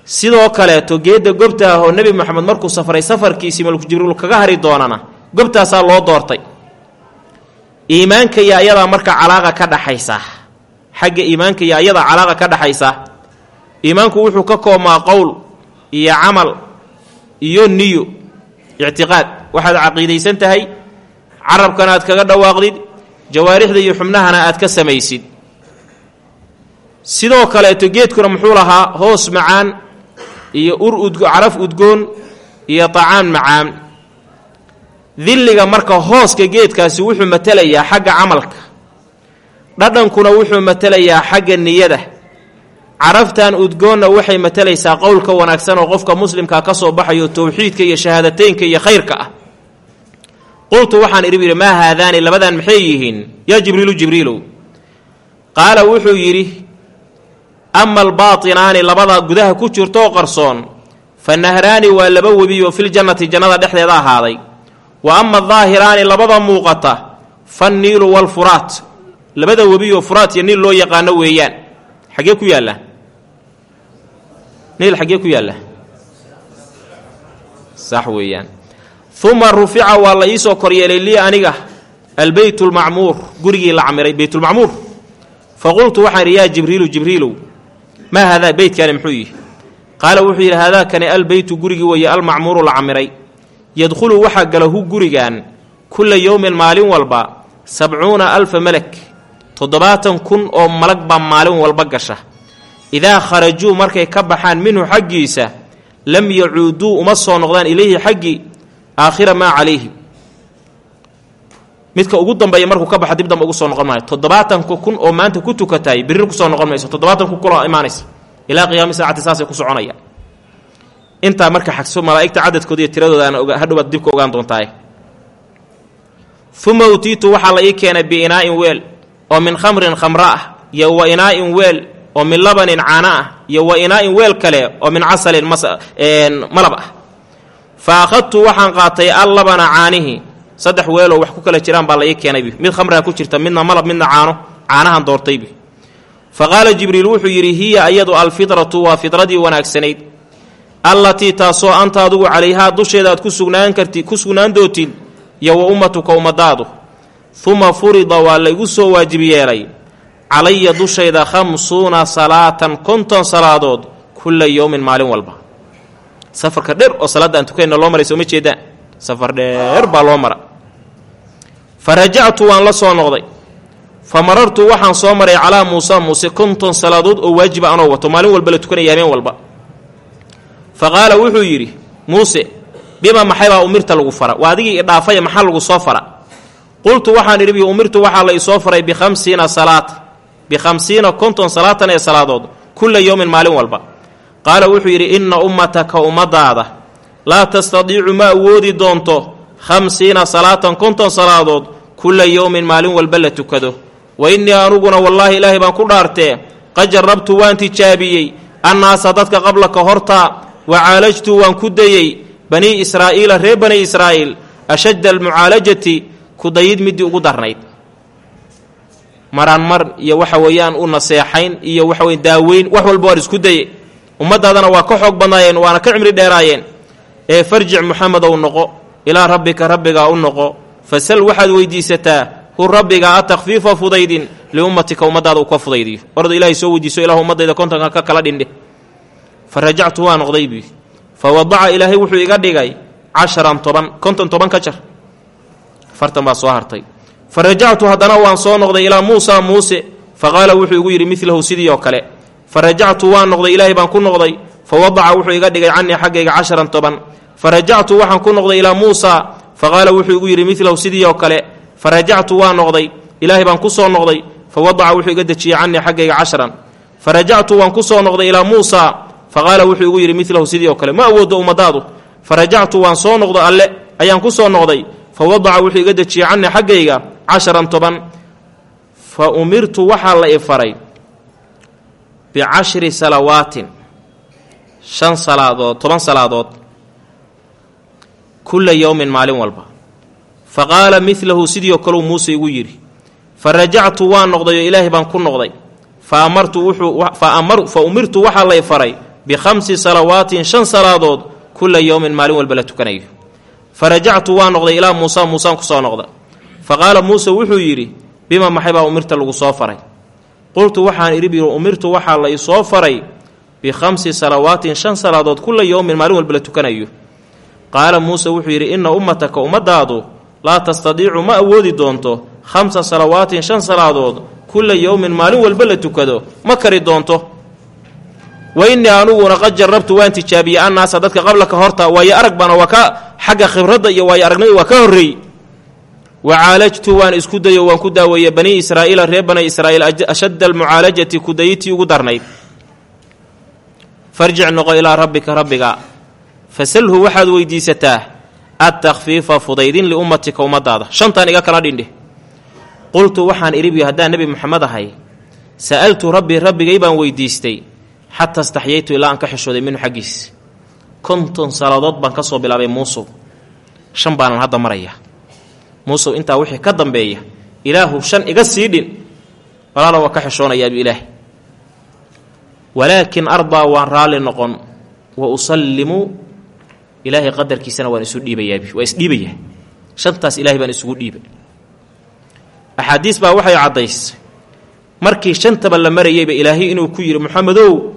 S1: sidoo kaleeto geedda gobta ah oo nebi moxamed markuu safray safarkiisii malku jibriil kaga hari doonana gobtaasaa loo doortay. Iimaanka iyo ayadaa marka calaaqa ka dhaxaysa xagga iimaanka iyo ayadaa calaaqa ka dhaxaysa iimaanku wuxuu ka koobmaa qowl iyo camal iyo niyo ictiqaad. Waxaad caqiidaysan tahay carabkana aad kaga dhawaaqdid jawaarixda iyo xubnahana aad ka samaysid. Sidoo kaleeto geedkuna muxuu lahaa hoos macaan iyo ur caraf udgoon iyo tacaan macaan. Dilliga marka hooska geedkaasi wuxuu matelayaa xagga camalka. Dhadhankuna wuxuu matelayaa xagga niyada. Caraftan udgoonna waxay matalaysaa qowlka wanaagsan oo qofka muslimkaa ka soo baxayo towxiidka iyo shahaadateynka iyo khayrka ah. Qultu waxaan idhi yidhi maa haadaani? Labadan maxay yihiin? Yaa jibriilu jibriilow qaala wuxuu yidhi ama albaatinaani labada gudaha ku jirtoo qarsoon fa nahraani waa laba webiyo filjannati jannada dhexdeeda ahaaday wa ama adaahiraani labada muuqata fanniilu walfuraat labada webiyo furaat iyo niil loo yaqaano weeyaan xaggee ku yaalla niil xaggee ku yaalla sax weeyaan uma rufica waa la iisoo koryeelay lii aniga albeyt lmacmuur gurigii la camiray beytulmacmuur fa qultu waxaan idhi yaa jibriilu jibriilow maa haadaa beytkani muxuu yihi qaala wuxuu yidhi haadaakani albeytu gurigii weeye almacmuuru la camiray. Yadkhulu waxaa gala hu gurigan kulla yowmin maalin walba sabcuuna alfa malak toddobaatan kun oo malag baa maalin walba gasha. Idaa kharajuu markay ka baxaan minhu xaggiisa lam yacuuduu uma soo noqdaan ilayhi xaggii aakhira maa calayhi midka ugu dambeeya markuu ka baxa dib dambe ugu soo noqon maayo. Toddobaatanka kun oo maanta ku tukataay birri ku soo noqon mayso. Toddobaatan kun kuloo imaanaysa ilaa qiyaami saacati saasay ku soconayaan. Intaa marka xagso malaa'igta cadadkooda iyo tiradooda aan hadhowaad dib ogaan doontaay uma utiitu waxaa la ii keenay biinaa'in weel oo min khamrin khamra ah iyo wa inaa'in weel oo min labanin caana ah iyo wa inaa'in weel kale oo min casalin malab ah. Fa akhadtu waxaan qaatay al labana caanihii saddex weeloo wax ku kala jiraan baa la ii keenaybi mid khamraa ku jirta midna malab midna caano caanahan doortaybi fa qaala jibriil wuxuu yidhi hiya iyadu alfidratu waa fidradii wanaagsanayd allatii taasoo anta adugu calayhaa dusheeda aad ku sugnaan dootid iyo wa ummatuka ummadaadu. Uma furida waa laygu soo waajib yeelay. Calaya dushayda khamsuuna salaatan konton salaadood kulla yowmin maalin walba. Safarka dheer oo salaadda aan tukayna loo maray sooma jeedaan. Safar dheer baa loo mara fa rajactu waan la soo noqday. Fa marartu waxaan soo maray calaa muusa muuse konton salaadood oo waajiba anoo wato. Maalin walba la tukanaya habeen walba. Fa qaala wuxuu yidhi muuse bima maxaybaa umirta lagu fara? Waa adigii idhaafaya maxaa lagu soo fara? Qultu waxaan idhi umirtu waxaa la isoo faray bikhamsiina salaata bikhamsiina konton salaatan ee salaadood kulla yowmin maalin walba. Qaala wuxuu yidhi inna ummataka ummadaada laa tastadiicu ma awoodi doonto khamsiina salaatan konton salaadood kulla yowmin maalin walba la tukado. Wa innii anuguna wallaahi ilaahay baan ku dhaartee qad jarrabtu waan tijaabiyey annaasa dadka qablaka hortaa wa caalajtu waan ku dayey banii israa'iila reer bani israa'iil ashadda almucaalajati kudayid midii ugu darnayd. Maraanmar iyo waxa weeyaan u naseexayn iyo waxa weye daaweyn wax walba waan isku daye ummaddaadana waa ka xoog badnaayeen waana ka cimri dheeraayeen. Ee farjic muxamedow noqo ilaa rabbika rabbigaa u noqo fasal waxaad weydiisataa hu rabbiga a takfiifa fudaydin liummatika ummadaada uu ka fudaydiyo orda ilaahay soo weydiiso ilahu ummadayda kontonka ka kala dhindhe. Fa rajactu waa fa wadaca ilaahay wuxuu iga dhigay casharan toban konton toban ka jar. Afartan baa soo hartay. Fa rajactu haddana waan soo noqday ilaa muusa muuse. Fa qaala wuxuu igu yidhi midlahu sidii oo kale. Fa rajactu waan noqday ilaahay baan ku noqday. Fa wadaca wuxuu iga dhigay canii xaggayga casharan toban. Fa rajactu waxaan ku noqday ilaa muusa fa qaala wuxuu igu yidhi midlahu sidii oo kale fa rajactu waan noqday ilaahay baan ku soo noqday fa wadaca wuxuu iga dejiyey canii xaggayga casharan. Fa rajactu waan ku soo noqday ilaa muusa. Fa qaala wuxuu igu yidhi midlahu sidii oo kale ma awoodo ummadaadu fa rajactu waan soo noqdo alle ayaan ku soo noqday fa wadaca wuxuu iga dejiyey canii xaggayga casharan toban. Fa umirtu waxaa la i faray bicashri salawaatin shan salaadood toban salaadood kulla yowmin maalin walba. Fa qaala midlahu sidiioo kaleu muuse igu yidhi fa rajactu waan noqday oo ilaahay baan ku noqday. Fa umirtu waxaa lay faray bikhamsi salawaatin shan salaadood kulla yowmin maalin walba la tukanayo. Fa rajactu waan noqday ilaa muusa muusaan ku soo noqda. Fa qaala muuse wuxuu yidhi bima maxay baa umirta lagu soo faray? Qultu waxaan idhi bihi umirtu waxaa la isoo faray bikhamsi salawaatin shan salaadood kulla yowmin maalin walba la tukanayo qaala muuse wuxuu yidhi inna ummataka ummadaadu laa tastadiicu ma awoodi doonto khamsa salawaatin shan salaadood kulla yowmin maalin walba la tukado ma kari doonto. Wa innii anuguna qad jarabtu waan tijaabiyey annaasa dadka qablaka horta waayo arag baana waa ka xagga khibradda iyo waayo aragnimada waa ka horreey wa caalajtu waan isku dayo waan ku daaweeyey banii israa'iila reer bani israa'iil ashadda almucaalajati kudayitii ugu darnayd. Farjic noqo ilaa rabbika rabbiga fasalhu waxaad weydiisataa adtakfiifa fudaydin liummatika ummadaada shantan iga kala dhindhe qultu waxaan idhibiyo haddaan nebi moxamed ahay sa'altu rabbii rabbigay baan weydiistay xataa istaxyaytu ilaa aan ka xishooday minhu xaggiis. Konton salaadood baan ka soo bilaabay muusow. Shan baanan hadda maraya. Muusow intaa wixii ka dambeeya ilaahu shan iga sii dhin walaala waa ka xishoonayaadu ilaahay walaakin ardaa waan raalli noqon wa usallimu ilaahay qadarkiisana waan isu dhiibayaabi waa isdhiibayaa. Shantaas ilahay baan isugu dhiibay. Axaadiis baa waxay caddaysay markii shantaba la marayeyba ilaahay inuu ku yidhi moxamedow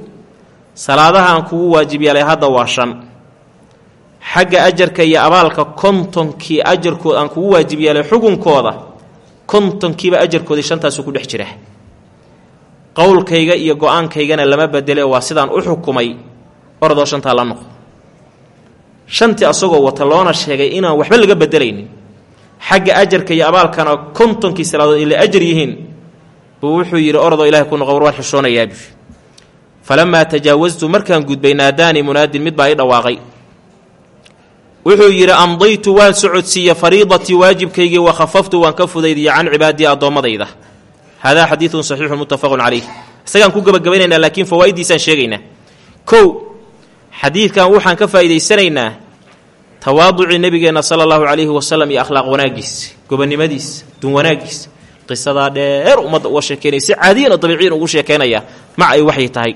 S1: salaadaha aan kugu waajib hadda waa shan. Xagga ajarka iyo abaalka kontonkii ajarkood aan kugu waajib xukunkooda kontonkiiba ajarkoodii shantaasuu ku dhex jira. Qowlkayga iyo go'aankaygana lama bedele waa sidaan u xukumay orodoo shantaa la noqo shantii asagoo wata loona sheegay inaan waxba laga bedelaynin. Xagga ajarka iyo abaalkana kontonkii salaadood ila ajar yihiin buu wuxuu yidhi orodoo ilahay ku noqo war waan xishoonayaab falamaa tajaawastu markaan gudbay naadaanii munaadin mid baa ii dhawaaqay. Wuxuu yidhi amdaytu waan socodsiiye fariidatii waajibkaygii wa khafaftu waan ka fudaydiye can cibaadii addoommadayda haadaa xadiidun saxiixun muttafaqun calayh. Isagaan ku gebagabaynaynaa laakiin fawaaiddiisaan sheegaynaa kow xadiidkan waxaan ka faa'iidaysanaynaa tawaaducii nebigeenna sala allahu calayhi wasalam iyo akhlaaq wanaaggiis gobonnimadiis dun wanaaggiis qisadaa dheer ummadda uga sheekeynaya si caadiyan oo dabiiciyan ugu sheekeynaya mac ay waxay tahay.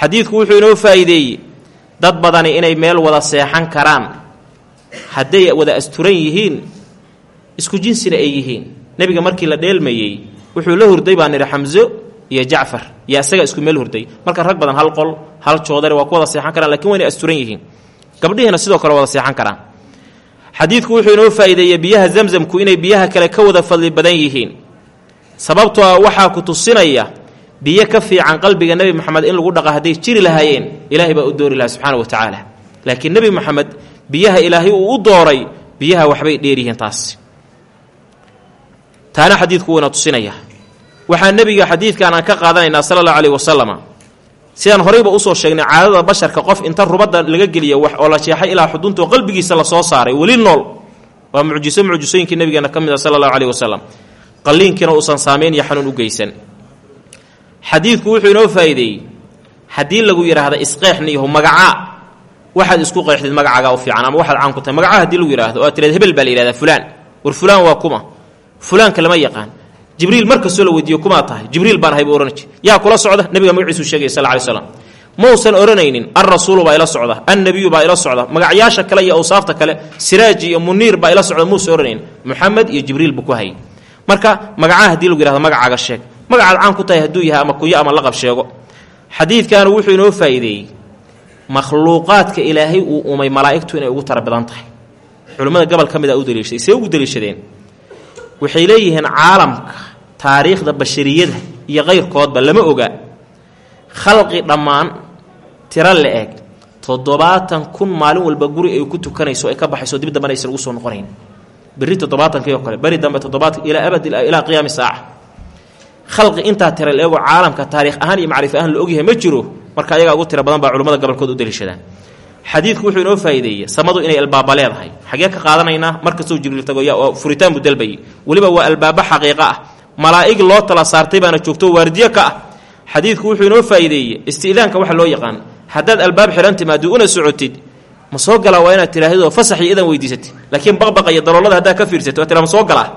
S1: Xadiidku wuxuu inoo faa'iideeyey dad badani inay meel wada seexan karaan hadday wada asturan yihiin isku jinsina ay yihiin. Nebiga markii la dheelmayey wuxuu la hurday baa nidhi xamso iyo jacfar iyo isaga isku meel hurday. Marka rag badan hal qol hal joodare waa ku wada seexan karaan laakiin waa inay asturan yihiin. Gabdhihiina sidoo kale wada seexan karaan. Xadiidku wuxuu inoo faa'iideeyey biyaha zamzamku inay biyaha kale ka wada fadli badan yihiin. Sababtoo ah waxaa ku tusinaya biyo ka fiican qalbiga nebi moxamed in lagu dhaqa hadday jiri lahaayeen ilaahay baa u doori lahaa subxaana wa tacaala. Laakiin nebi moxamed biyaha ilaahay uu u dooray biyaha waxbay dheeryihiin taasi. Taana xadiidku wuuna tusinaya waxaa nebiga xadiidkan aan ka qaadanaynaa sala allahu caleyhi wasalama sidaan horeyba u soo sheegnay caadada basharka qof inta rubadda laga geliyo wax oo la jeexay ilaa xudunto qalbigiisa la soo saaray weli nool waa mucjiso mucjisooyinkii nabigeena ka mid a sala allahu caleyhi wasalam qalliinkiina uusan saamayn iyo xanuun u geysan. Xadiidku wuxuu inoo faa'iideeyey haddii lagu yidhaahda isqeexniyahu magacaa waxaad isku qeexdid magacaagaa u fiican ama waxaad caan ku tahay magacaa haddii lagu yidhahdo oo aad tiraad hebel baa la yihahdaa fulaan. War fulaan waa kuma. Fulaanka lama yaqaan jibriil mar kastoo la weydiiyo kumaa tahay? Jibriil baan ahay buu ohan jir yaa kula socda? Nebiga magaciisuu sheegay sal lay slam mausan odhanaynin alrasuulu baa ila socda. Annabiyu baa ila socda. Magacyaasha kale iyo awsaafta kale siraaji iyo muniir baa ila socda muusan odhanaynin muxamed iyo jibriil buu ku hayay. Marka magacaha haddii lagu yihahdo magacaaga sheeg. Magacaad caan ku tahay hadduu yahay ama kuyo ama laqab sheego. Xadiidkan wuxuu inoo faa'iideeyey. Makhluuqaadka ilaahay uu umay malaa'igtu inay ugu tara badan tahay. Culimmada gobol ka mid a u daliishaday see ugu daliishadeen. Waxay leeyihiin caalamka taariikhda bashariyada iyo kayrkoodba lama oga. Khalqi dhammaan tiro la eg toddobaatan kun maalin walba guri ay ku tukanayso ay ka baxayso dib dambana aysan ugu soo noqonayn. Berri toddobaatankii oo kale beri dambe toddobaatan ilaa abad ilaa qiyaami saaca khalqi intaa tira la eego caalamka taariikh ahaan iyo macrif ahaan la ogyahay ma jiro. Marka ayagaa ugu tira badan baa culimmada gobolkood u daliishadaan xadiidku wuxuu inoo faa'iideeyey samadu inay albaaba leedahay. Xagee ka qaadanaynaa? Markastuu jibriil tago yaa furitaan dalbayay. Weliba waa albaabo xaqiiqo ah malaa'ig loo tala saartay baana joogto waardiyo ka ah. Xadiidku wuxuu inoo faa'iideeyey. Isti'daanka waxa loo yaqaan haddaad albaab xihan timaado una socotid. Ma soo galaa waa inaad tidhaahdo fasax iyo idan weydiisatid. Laakiin baqbaqa iyo daloolada haddaad ka fiirsato waa tiraa ma soo galaa?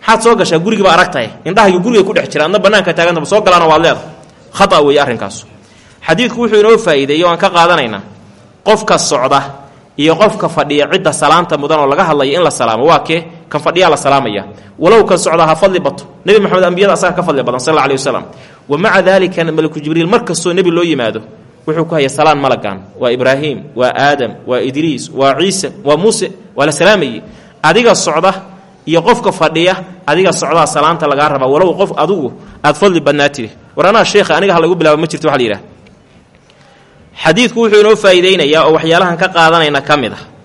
S1: Maxaad soo gashaa gurigiiba aragtahay indhahayga guriga ku dhex jira adna bannaanka taaganta ma soo galaana waad leeda khata weeye arrinkaasu. Xadiidku wuxuu inoo faa'iideeyey o ka qaadanaynaa qofka socda iyo qofka fadhiya cidda salaanta mudan oo laga hadlaya in la salaamo waa kee kan fadhiyaa la salaamaya. Walow kan socda ha fadli bato. Nebi moxamed ambiyada asaga ka fadli badan sal alla alih wasalam wa maca daalika malaku jibriil mar kastoo nebi loo yimaado wuxuu ku haya salaan malagan waa ibraahim waa aadam waa idriis waa ciise waa muuse waa la salaamayey adiga socda iyo qofka fadhiya adiga socdaa salaanta lagaa rabaa. Walow qof adugu aad fadli badnaatide war sheekha aniga ha lagu bilaaba ma jirto waxa la yidhaha wuxuu inoo faa'iideynayaa oo waxyaalahan ka qaadanayna ka mid ah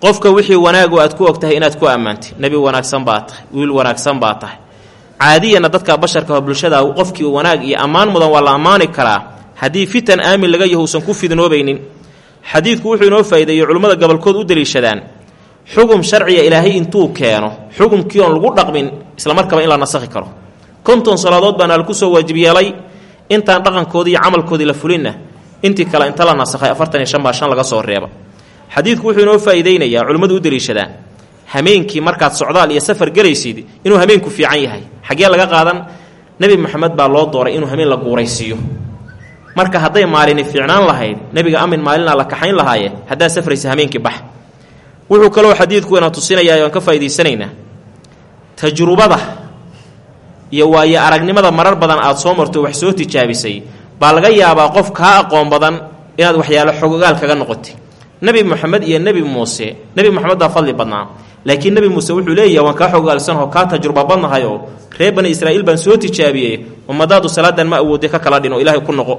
S1: qofka wixii wanaago aad ku og tahay inaad ku ammaantay nebi wanaagsan baa tahay wiil wanaagsan baa tahay. Caadiyana dadka basharka oo bulshada qofkii wanaag iyo ammaan mudan waa la ammaani karaa. Haddii fitan aamin laga yaho usan ku fidnoobaynin xadiidku wuxuu inoo faa'iideeyey culimmada gobolkood u daliishadaan xugum sharciga ilaahay intuu keeno xugumkii oon lagu dhaqmin islamarkaba in la nasakhi karo. Konton salaadood baana laku soo waajib intaan dhaqankoodii iyo camalkoodii la fulinna intii kale inta la nasakhay afartan iyo shan baa shan laga soo reeba xadiidku wuxuu inoo faa'iideynayaa culimmadu u daliishadaan hameenkii markaad socdaal iyo safar gelaysid inuu hameenku fiican yahay. Xaggee laga qaadan? Nebi moxamed baa loo dooray inuu hameen la guuraysiiyo. Marka hadday maalini fiicnaan lahayd nebiga amin maalinaa la kaxayn lahaaye haddaad safraysa hameenkii bax. Wuxuu kaloo xadiidku ina tusinayaa oan ka faa'idaysanaynaa tajrubada iyo waayo aragnimada marar badan aad soo marto wax soo tijaabisay baa laga yaabaa qof kaa aqoon badan inaad waxyaalo xogogaal kaga noqotay nebi moxamed iyo nebi muuse nebi moxamed baa fadli badnaa. Laakiin nebi muuse wuxuu leeyahay waan kaa xogogaalsanoo kaa tajruba badnahay oo reer bani israa'iil baan soo tijaabiyey ummadaadu salaadan ma awoodday ka kala dhin oo ilaahay ku noqo.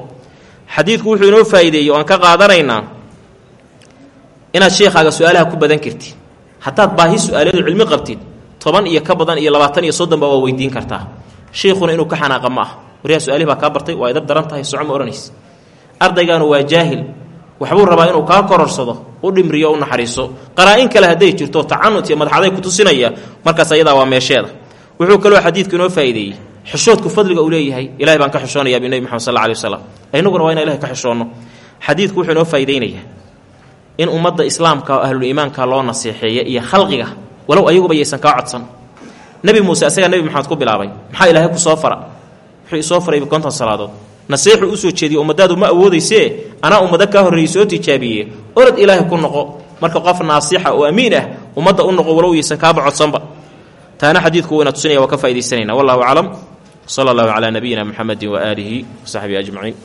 S1: Xadiidku wuxuu inoo faa'iideeyey oo aan ka qaadanaynaa inaad sheekhaaga su'aalaha ku badan kartid. Haddaad baahi su'aaleedu cilmi qabtid toban iyo ka badan iyo labaatan iyo soddonba waa weydiin kartaa. Sheikhuna inuu ka xanaaqa ma ah. Waryaa su'aalihi baa kaa bartay waa idab daran tahay soco ma odhanaysa ardaygaanu waa jaahil waxbuu rabaa inuu kaa kororsado u dhimriyo u naxariiso. Qaraa-in kale hadday jirto tacanut iyo madaxaday ku tusinaya markaas ayadaa waa meesheeda. Wuxuu kaloo xadiidku inoo faa'iideeyey xishoodku fadliga uu leeyahay ilahay baan ka xishoonayaa binebi moxamed sal alay wasalam inaguna waa ina ilahay ka xishoonno xadiidku wuxuu inoo faa'iideynayaa in ummadda islaamka oo ahluliimaanka loo naseexeeya iyo khalqiga walow ayaguba yaysan kaa codsan. Nebi muuse asagaa nebi maxamed ku bilaabay maxaa ilaahay ku soo fara? Wuxuu isoo farayba konton salaadood nasiixuu u soo jeediye ummadaadu ma awoodaysee anaa ummado kaa horreeyey soo tijaabiye. Orad ilaahay ku noqo. Marka qof naasixa oo amiin ah ummadda u noqo walow yaysan kaaba codsanba taana xadiidku wuu ina tusinaya waa ka faa'idaysanaynaa wallahu aclam. Sala allahu calaa nabiyina muxamedin waaalihi wasaxbihi ajmaciin